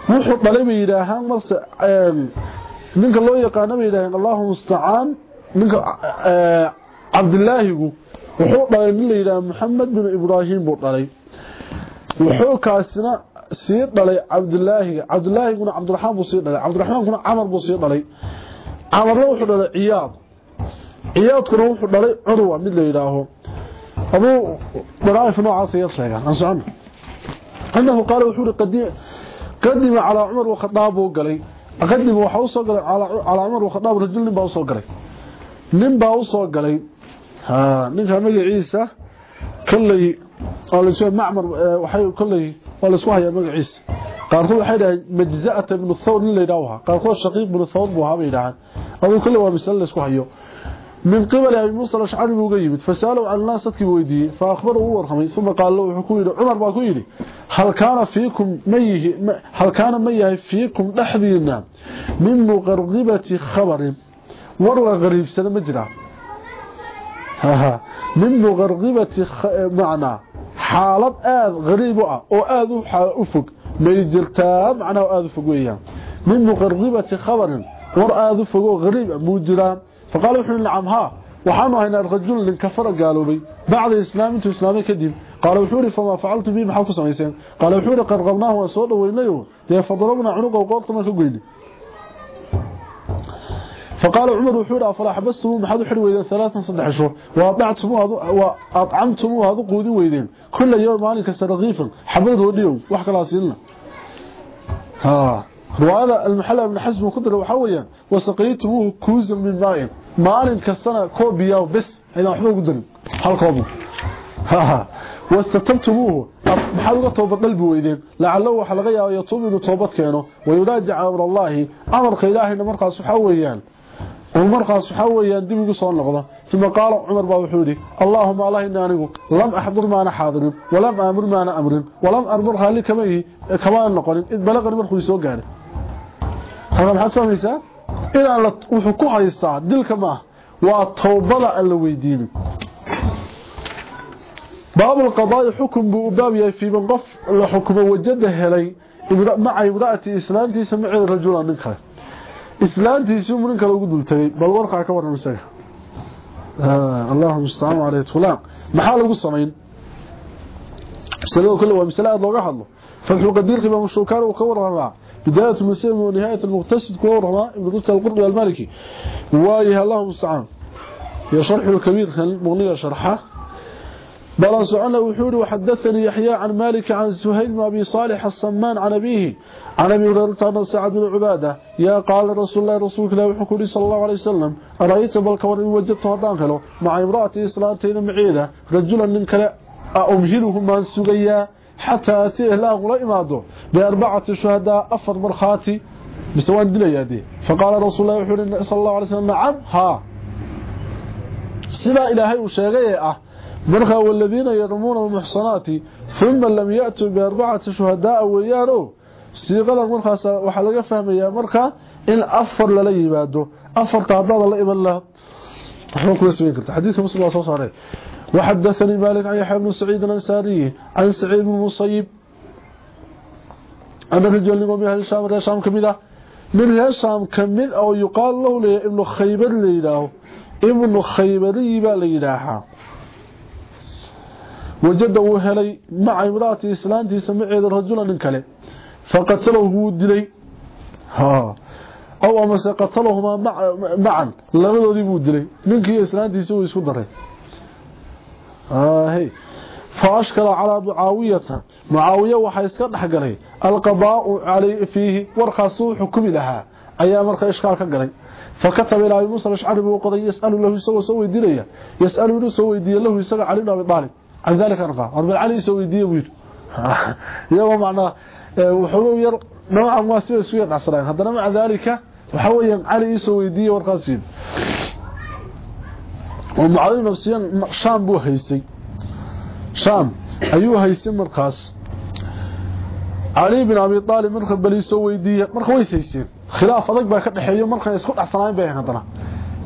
وحو طلبي دها مركا ninka loo yaqaano bay yidhaaheen allahu mustacaan ninka eh, cabdilaahigu wuxuu dhalay nin la yidhaha bin ibraahim buu dhalay. Wuxuu kaasina sii dhalay cabdilaahiga cabdilaahiguna cabdiraxmaan buu sii dhalay cabdiraxmaankuna camar buu sii dhalay. Camarna wuxuu dhalay ciyaad. Ciyaadkuna wuxuu dhalay curwa mid la yidhaaho. Aduu daraa'ifa noocaas ayad sheegaan aan annahu qaala wuxuu ihi qadima calaa cumar wakhadaab buu galay qadiba waxaa u soo galay calaa cumar wkhadaab rajul nin baa u soo galay. Nin baa u soo galay ninkaa magaciisa koley macmar koley waa laysku hayaa magaciisa qaarkood waxay dhaheen majza'ata ibnu thawr nin laydhaah qaarkood shaqiiq ibnu thawr buu ahaa bay yidhaahaan adu kolley waa masale laysku hayo. من قبل أبي موسى الأشعري بوغيبت فسألوا عن الناس تكي ويدي فأخبره ورحمي ثم قال له وحكويري عمر باكويري هل كان فيكم ميه هل كان ميه فيكم لحظينا من مغرغبة خبر؟ ورغ غريب سنة مجرى. من مغرغبة خ... معنى حالة آذ غريبة أو آذ أفق. ميجلتا معنى آذ فقوية من مغرغبة خبر ور آذ فقو غريب مجرى. فقال وحنا نعم ها. وحانو هنا الرجل اللي كفر قالوا بي بعد الإسلام انتو إسلامي كدب قال وحوري فما فعلت به محاكو سميسين. قال وحوري قد غبناه وصوده وإليه. دي فضربنا عنقه وقوطنا كقويني فقال عمر وحوري أفلا حبستمو محادو حري ويدين ثلاثا صدح شهور. وأطعمتمو هذا قودي ويدين كل يوم مالك سرغيفا حبيض وديهم وحكا لاسيلنا ها. وهذا المحل من حزم وقدر وحويا. وسقيته كوزا من ماء مالين كسنة كوبيا وبس إذا وحبه قدر هل كوبي ها واستتبتموه. محاولة توبة قلبي ويدين لعله وحلقيا ويطوب إذا توبت كانوا ويراجع أمر الله. أمر إلهي نمرقى سحويا ومرقى سحويا دي بيقصون لغضة ثم قال عمر باوحودي اللهم الله إني أنه لم أحضر ما أنا حاضر ولم أمر ما أنا أمر ولم أرضرها لي كما كما نقول. إذ بلغني مرخو يسوق قال. هذا maxaad fahmaysaa inaan la wuxuu ku haystaa dilka ma waa weydiin baab القضاء حكم باب fi man qof la xukumo wajada helay maca imraati islaantii samicay rajulan nin kale islaantiisu nin kale ugu dultagay bal warqa ka waran isaga Allahu musta'an alayhi tulaan maxaa lagu sameyn saloo kullu waa misala looga hadlo fadxu بداية المسلم ونهاية المقتصد كورهما ابن رسل القرد والمالكي وايه الله المستعان. يشرح الكبير مغنية شرحه. بل سعنا وحوري وحدثني يحيى عن مالك عن سهيل بن أبي صالح الصمان عن أبيه. عن أبي هريرة سعد بن عبادة يا قال رسول الله رسول الله وحكوري صلى الله عليه وسلم. أرأيت بالكور وجدته داخله مع امرأة إسلامتين معيدة رجلا من كلا أمهله من سقيا حتى أتيه لا غلا إماده بأربعة شهداء أفر مرخاتي بسوان دليادي فقال رسول الله وحوري صلى الله عليه وسلم نعم ها. سلا إلهي وشيغيه مرخا والذين يرمون المحصنات ثم لم يأتوا بأربعة شهداء ويانو سيقال مرخا وحلقة فهمية مرخا إن أفر للي يبادو أفر تعضاد الله. إبن الله كرت حديث مسلم الله صلى الله وحدثني مالك عن يحيى بن سعيد الأنساري عن سعيد بن المصيب. أن رجل من أهل الشام رأى الشام كمدة من الشام كمد أو يقال له لي ابن خيبر ليلاه ابن خيبري بليلاها وجده هلي مع امرأة إسلامتي سمعي رجلا من كله فقتله دلي ها. أو أمس قتلهما معا. لماذا بو دلي منك إسلامتي سوى يسو دري آه فأشكل على معاوية معاوية وحيسك نحقري القضاء عليه فيه ورخصوا حكم لها ayaa marka ishkaal ka galay fakataba ilaa Musa al-Ash'ari buu qoday yas'alu lahu isagoo soo weydiinaya yas'alu inuu soo weydiiyo lahu isaga Ali ibn Abi Talib عن ذلك أرفع ورب العلي سوى دي ويد يوم معنى وحلو ير نوعا ما سوى سوى عصرين هذا مع ذلك وحويا oo mucaawiya nafsiyan shaam buu haystay. Shaam ayuu haystay markaas. Cali bin abi aalib marka beliisoo weydiiya marka ways haysteen khilaaf adag baa ka dhaxeeyo markan isku dhexsanaayn bay haddana.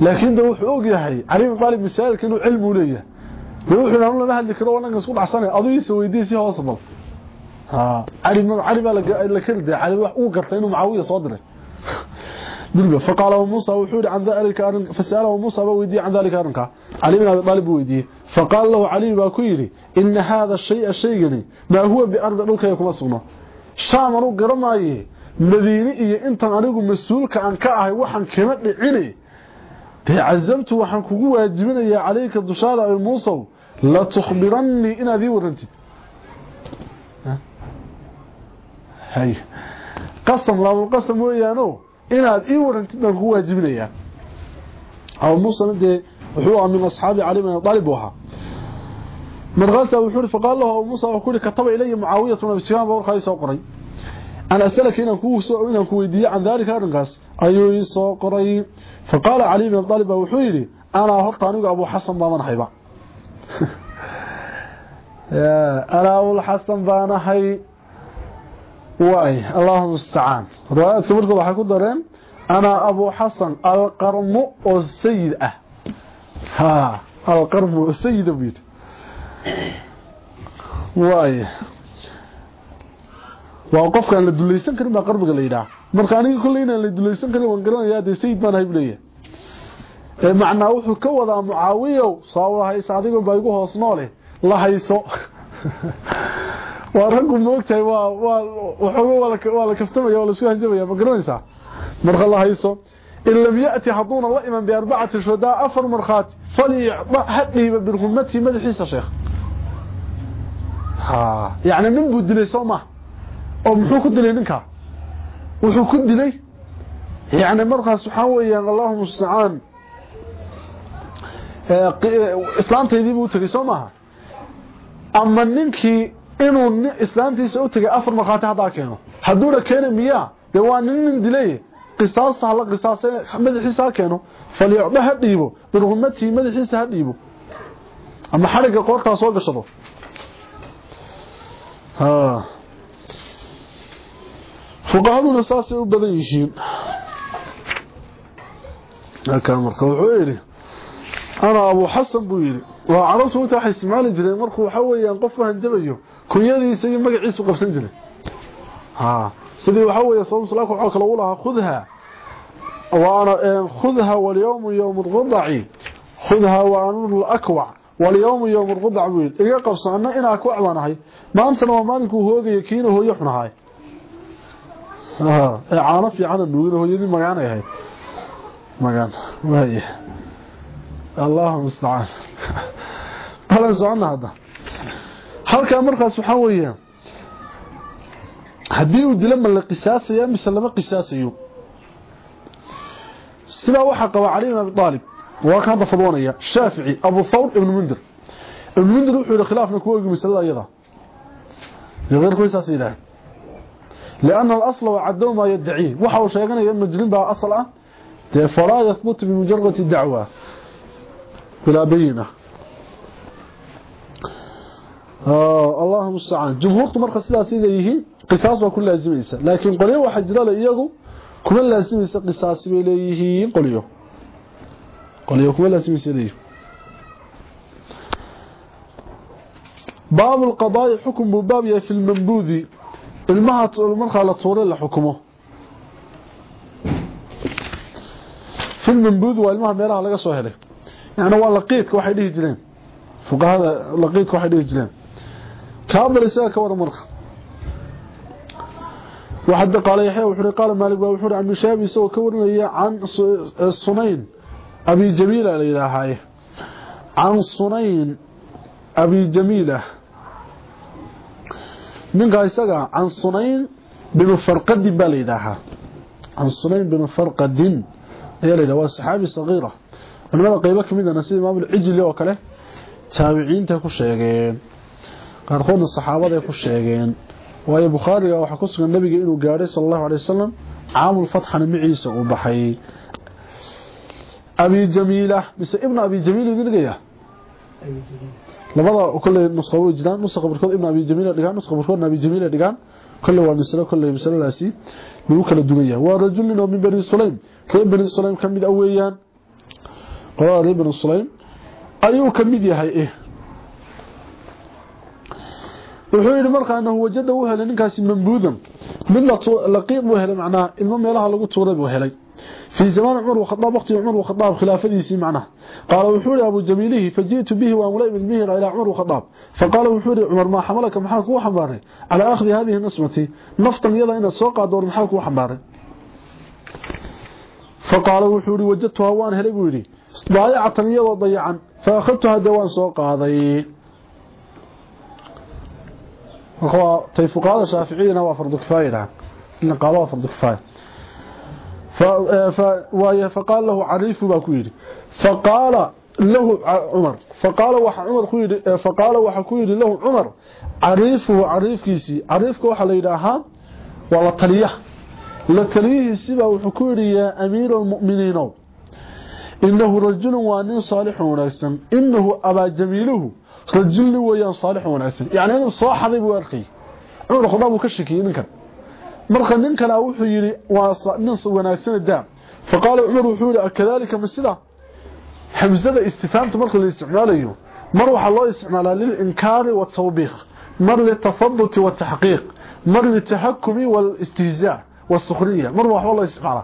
Laakiin de wuxuu og yahay cali bin aalib masaailka inuu cilmi u leeyahay. De wuxuu yidhaha lama hadli karo wananka isku dhexsanaya adugiisa weydiiya si hoos bal cali baa la keli dee cali uu gartay inuu mucaawiya soo diray. Dilba faqala musa wuxuu yiri can dhalika arin fasala musa baa weydiiyay can dhalika arinka ali bin abi talib weydiiyay faqala lahu ali baa ku yiri in hada shay shaygani ma huwa bi ard dhulka kuma sugno shaam anu garamaaye madiini iyo intan anigu mas'uulka aan ka ahay waxan kama dhicinay عزمت وحن كugu waajibinaya عليك ay muusow la tukhbirani inaad ii warantid hay qasam laba qasam weeyaano أن اد اي ورنت بان هو واجبنيا أو موسى ندي وحو من أصحاب علم طالبوها من غاسه وحور فقال له موسى وكل كتب إلي معاوية بن سفيان بن خالد سو أنا أسألك ان كو سو ان كو ويديه عن ذلك ارنقاس ايو سو قري. فقال علي بن طالب وحيره أنا هو طانق أبو حسن بن حيبا يا أنا أبو الحسن بن حيبا واي اللهم استعان روايات مركو waxay ku dareen انا ابو حسن القرم والسيد اه ها القرم والسيد بيت واي وقف كان لدليسن كربا قربغا ليدا marka aniga kulleyna la dulaysan karin waan garanayaa de sayid baan hayblaya ee macnaa wuxuu ka wadaa mucaawiyow. Saawlahays adiga baa igu hoos noole eh. la hayso. waa laisku hanjabaya ma garanaysaa marka la hayso in lam ya'ti hadduuna la iman biarbacati shuhadaa afar markhaati falyicda ha dhiiba birhumati madaxiisa sheekh ha yacni nin buu dilay soo maha oo muxuu ku dilay ninka wuxuu ku dilay yani markaas waxaa weeyaan allahuma mustacaan islaantaydii buu tagay soo maaha ama ninkii inuu islaantiisa u tagay afar markhaati haddaa keeno hadduuna keena miyaa dee waa nin nin dilay. Qisaasta hala qisaasa madaxiisa ha keeno. Falyocdo ha dhiibo. Birhumatii madaxiisa ha dhiibo. Ama xarigga qoortaa soo gashado. Fuqahaduna saasay u badan yihiin. Halkaa marka wuxuu yidhi ana abu xasan buu yidhi waa carabtu inta waxay isticmaali jireen markuu waxa weeyaan qof hanjabayo kunyadiisa iyo magaciisu qabsan jiray. Ha sidii waxa weeye sababtulaa waxa kale uu lahaa khudha. وانا خذها واليوم يوم الغضع خذها وانا الاكوع واليوم يوم الغضع ويل iga qabsana inaa ku cabanahay maantana waa maalinku hoogay kiina hooyo xunahay. Ah caana fiican nuugina hooyadii magaanayahay magaan waay Allahu musta'an balan soo nahada halkaa markaas waxaa weeyaan haddii uu dilo ma la qisaasaya mise lama qisaasayo sidaa waxaa qaba cali bin abi aalib waa ka hadda fadwoonaya shaafici abu thawr ibn mundir ibn mundir wuxuu yihi khilaafna kuwa iyada غير saas yidhaah لأن الأصل وعدو ما يدعيه وحاو شيغنا إنه جرين بها أصل فلا يثبت بمجرد الدعوة بلا بينة آه الله المستعان. جمهورته مرخى سيدا سيدا يهي قصاص وكل لازم يسا لكن قليو واحد جلال إياغو كل لازم يسا قصاص بإليه قليو قليو كل لازم يسا إليه باب القضاء حكم بباب في المنبوذ. la xukumo fil mambuud waa ilmaha meelaha laga soo helay yani waa laqiidka waxay dhihi jireen fuqahada laqiidka waxay dhihi jireen taabal isaga ka wada marka waxaad qaalay yahay wuxuu qaal maalig baa wuxuu aan shaabi soo ka warinaya aan e, sunayn abi jamila leeyahay aan sunayn abi jamila ah. min qaisaga aan sunayn bin farqad balidaha aan sunayn bin farqadin leeyahay waa saxaabi sagiira. Annaga qayb ka midana sida imaam al-ijli oo kale taabiciinta ku sheegeen qaarkoodna saxaabada ku sheegeen. Waayo bukhaariga waxa ku sugan nabiga inuu gaaray sallallahu alayhi wasallam caamul fatxana miciisa uu baxay. Abi jamiila bisa ibn abi jamiil idinigaya labada kulli nusqa way jiraan nusqa barkood ibn abi jamiila dhigaan nusqa barkood abi jamiila dhigaan. Kulli waa mislo kulli misladaasi lagu kala duwan yahay. Waa rajulin min bani sulaym. Kay bani sulaym ka mid aweeyaan qolada ibn sulaym. Ayuu ka mid yahay eh wuxuu yiri markaa anahu wajada uu helay ninkaasi mambuudan mid laqiib uu helay macnaa ilmo meelaha lagu tuuray buu helay في زمان عمر وخطاب وقت عمر وخطاب خلافته معناه قال وحوري أبو جميله فجئت به وأملئ من مهر إلى عمر وخطاب فقال وحوري عمر ما حملك محاك وحمباري على أخذ هذه النسمة نفطا يلا إن السوق دور محاك وحمباري فقال وحوري وجدتها وان هلي بوري ضايعة يلا ضيعا فأخذتها دوان سوق هذه وهو تيفقال شافعينا وفرض كفاية إن قالوا فرض كفاية فقال له عريف باكويري فقال له عمر فقال وح عمر كويري فقال وح كويري له عمر عريفه عريفكيسي عريفك waxa la yiraahaa waa la taliya la taliyihiisi baa wuxuu ku yiri ya amiir almu'miniin innahu rajulun wa nin salihun wanaagsan innahu aba jamiluhu سجل ويا صالح ونعسن يعني هذا صاحب ورقي عمر خضاب وكشكي منك مرقى منك لا وحيري ونص ونعسن الدام فقال عمر وحولي كذلك في مسيدة حمزة استفامة مرقى الاستعمال أيوه. مروح الله استعمال للإنكار والتوبيخ. مر للتفضط والتحقيق. مر للتحكم والاستهزاء والسخرية. مروح الله استعمال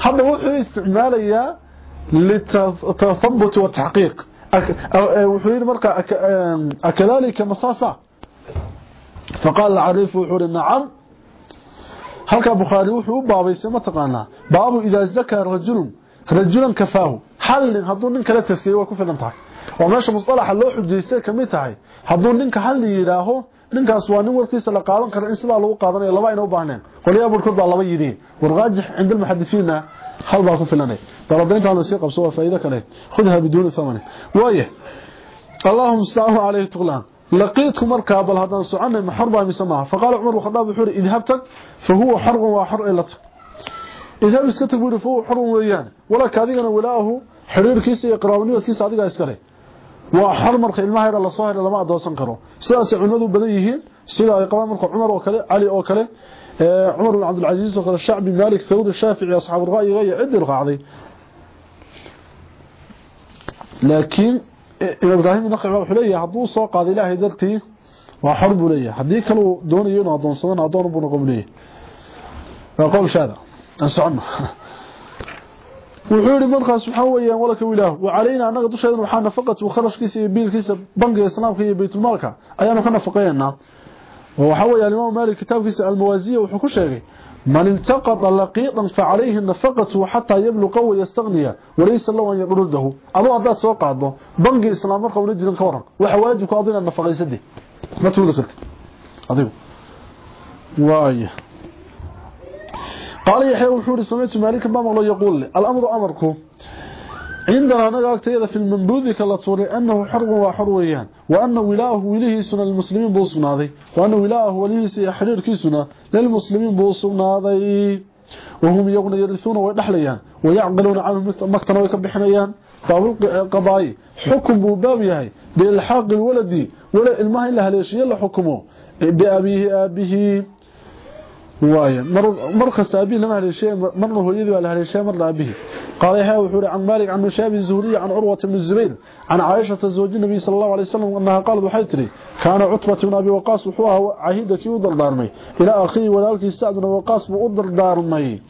هذا وحولي استعمال للتفضط والتحقيق. وحير مرقى أكذلك مصاصة فقال العريف وحور النعم هلك بخاري وحرير بابا يسمى سمتقانا بابا إذا زكى رجل رجلا كفاه. حل لن هدون ننك لا تسكي وكوف الامتحك وماشا مصطلح اللوح الجيسي كميتحي هدون ننك حال ليراه ننك أسواني وركيس لقالا كرعيس الله وقاضني اللبعين وبعنين قولي أبو الكرد الله ويرين والغاجح عند المحدثين hal baa ku filanay dalabaynta la sii qabso waa faa'iido kale. Khudha biduun thamani. Waaye allahum sa'u alayhi tuqlan laqiidku markaa bal hadaan soconay ma xorba mise ma faqala umar khadaab wuxuu iri fa huwa xurun wa xur ila idhab iska tag fuu xurun weeyaan. Wala kaadigana walaahu xiriirkiisa iyo qaraabnimadiisa adiga iskale waa xor marka ilmaha yar soo helo lama adoosan karo. Sidaas cunadu badan sida ay qabaan marka umar oo kale ali oo kale. عمر بن عبد العزيز وكله الشعبي مالك ثور الشافعي أصحاب الرأي غير عد القاعدي لكن naqi wuxuu leeyahay hadduu soo qaado ilaahay dartii waa xor buu leeyahay haddii kaleu doonayo inuu adoonsadana adoon buu noqon leeyahay waa qowl shaada aan socono wuxuu yidhi markaas waxaa weeyaan walaka ilaah wa calayna annaga dusheedan waxaa nafaqatu kharashkiisa iyo biilkiisa bangiga islaamka iyo baytulmaalka ayaanu ka nafaqeynaa waxaa weeye alimaam maalik kitaabkiisa almawaasiya wuxuu ku sheegay من التقط لقيطا فعليه النفقة حتى يبلغ ويستغني وليس له أن يطرده أبو هذا سوى قاعدة بنقي إسلام مرقى ونجل كورا وحواجك أضينا النفقة يسدي ما تقول لك؟ أضيب واي. قال يحيى وحوري سمعت مالك بام الله يقول لي الأمر أمركم. عندنا نقاك تيدا في المنبوذ كاللطوري أنه حرب وحرويان وأن ولاءه وليه سنة للمسلمين بوصنا ذي وأن ولاءه وليه سيحرير كيسنا للمسلمين بوصنا ذي وهم يغنى يرثون ويدحليان ويعقلون عنهم مكتنا ويكبحنيان باب القضاء حكم ببابيهي بإلحاق الولدي ولا الماء إلا هليش يلا حكمه؟ بأبيه أبيه. وايا. مر مرخص ابي لما هذا الشيء من هو يدي ولا هذا الشيء مر ابي قال هي وحور عن مالك عن مشابي الزهري عن عروة بن الزبير عن عائشة زوج النبي صلى الله عليه وسلم أنها قالت وحي تري كان عتبة بن أبي وقاص وحوها عهيدتي ودردارمي إلى أخي ولالك سعد بن وقاص ودردارمي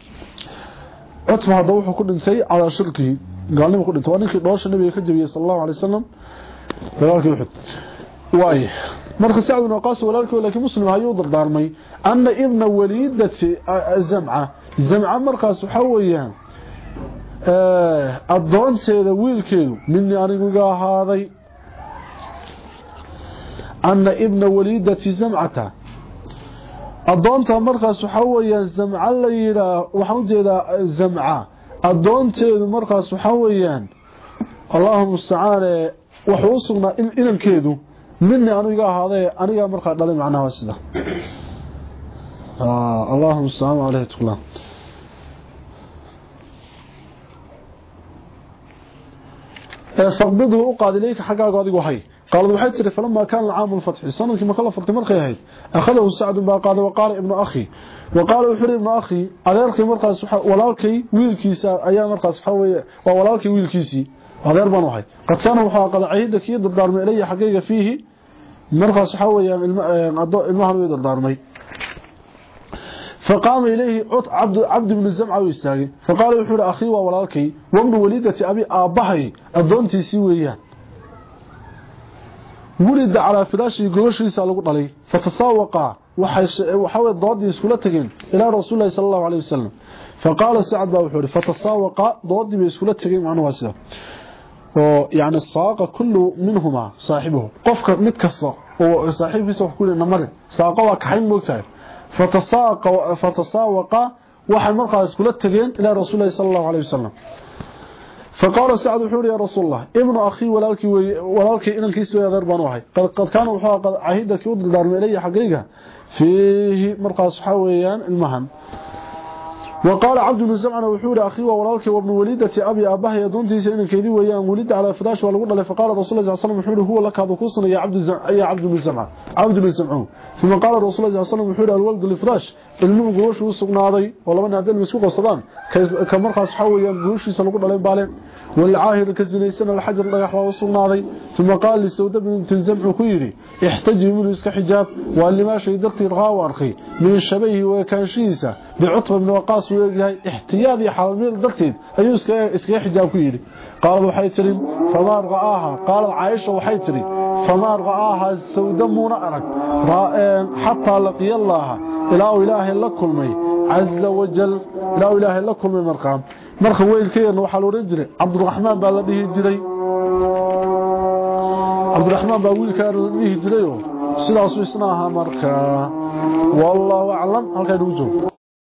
عتبة هذا وحو كدنسي على شرقي قال لي كدنت وانك دوش النبي كجبي صلى الله عليه وسلم ولالك وحو ibn waqas walaalkii laakiin muslim ayuu dardaarmay anna ibna walidati zam'a zam'a markaas waxa weeyaan ee adoonteeda wiilkeedu min anigu ahaaday anna ibna walidati zam'ata adoonta markaas waxa weeyaan zamca la yiraahdo waxaan u jeedaa zamca adoonteedu markaas waxa weeyaan Allahu musta'aan wuxuu sugnaa in inankeedu midna aniga ahaada anigaa markaa dhalay macnaha sida. Ah, Allahuma salaam aleyh tula eh, faqbidhu u qaad ilayka xaggaaga adigu hay qaalad waxay tiri falamaa kaana alcaamu lfatxi sannadkii marka la fatay markay ahayd. Akhadahu sacdun baa qaaday waqaala ibnu akhi. Waqaala wuxuu ihi ibnu akhi adeerkay markaas walaalkay wiilkiisa ayaa markaas waxa weeye waa walaalkay wiilkiisii. Adeer baan ahay. Qad kaana waxaa qada cahida kii dardaarmay فيه مرقى سبحانه المهر يدر دارمي فقام إليه عبد, عبد بن الزمعة ويستاغي فقال وحور أخي وولالكي وابن وليدة أبي آبهي الضونتي سيويان ولد على فراشي قوشيسا لغو دلي فتساوقا وحاول ضودي اسكولتين الى رسول الله صلى الله عليه وسلم فقال سعد با وحوري فتساوقا ضودي باسكولتين معنى واسده يعني الساق كل منهما صاحبه قفك مid kasta وصحيح في سوق كل نمر ساقوا كحين موتاي فتساق فتساوق واحد قاس كل تغين إلى رسول الله صلى الله عليه وسلم. فقال سعد الحوري يا رسول الله ابن أخي ولالكي ولالكي انلكي سوى دربان وهي قد قد كان وحا عهدك ودلدار ملي حقيقه فيه مرقس حويان المهم وقال عبد بن زمعنا وحوري أخي وولالكي وابن وليدة أبي أباه يدونتي سئن كيدي ويان ولد على فراش ولقل فقال رسول الله صلى الله عليه وسلم هو لك هذا كوصنا يا عبد يا عبد زمع عبد ثم قال الرسول صلى الله عليه وسلم حول الولد الفراش المو غوش وسقناداي ولما نادن مسو قسدان كمرخاس حويان غوشي سنو غدلين بالين. والعاهد كزنيسن الحجر الله يحوا وسقناداي ثم قال للسوده من تنزم كيري احتجي من اسك حجاب واللي ما شيد رغاو أرخي. من الشبيه وكانشيسا بعطب من وقاص ويجاي احتياضي حالمين دقتيد ايو اسك حجاب كيري. Waxay tiri fama raaha sawda muna arag hatta laqiya allah ilaa ilaahay la kulmay azza wajal ilaa ilaahay la kulmay marqam marka weelkeena waxa loo oran jiray Abdurrahman baa la dhihi jiray Abdurrahman baa wiilkaan la dhihi jiray sidaas uu isna ahaa marka wallahu a'lam halka uu joogo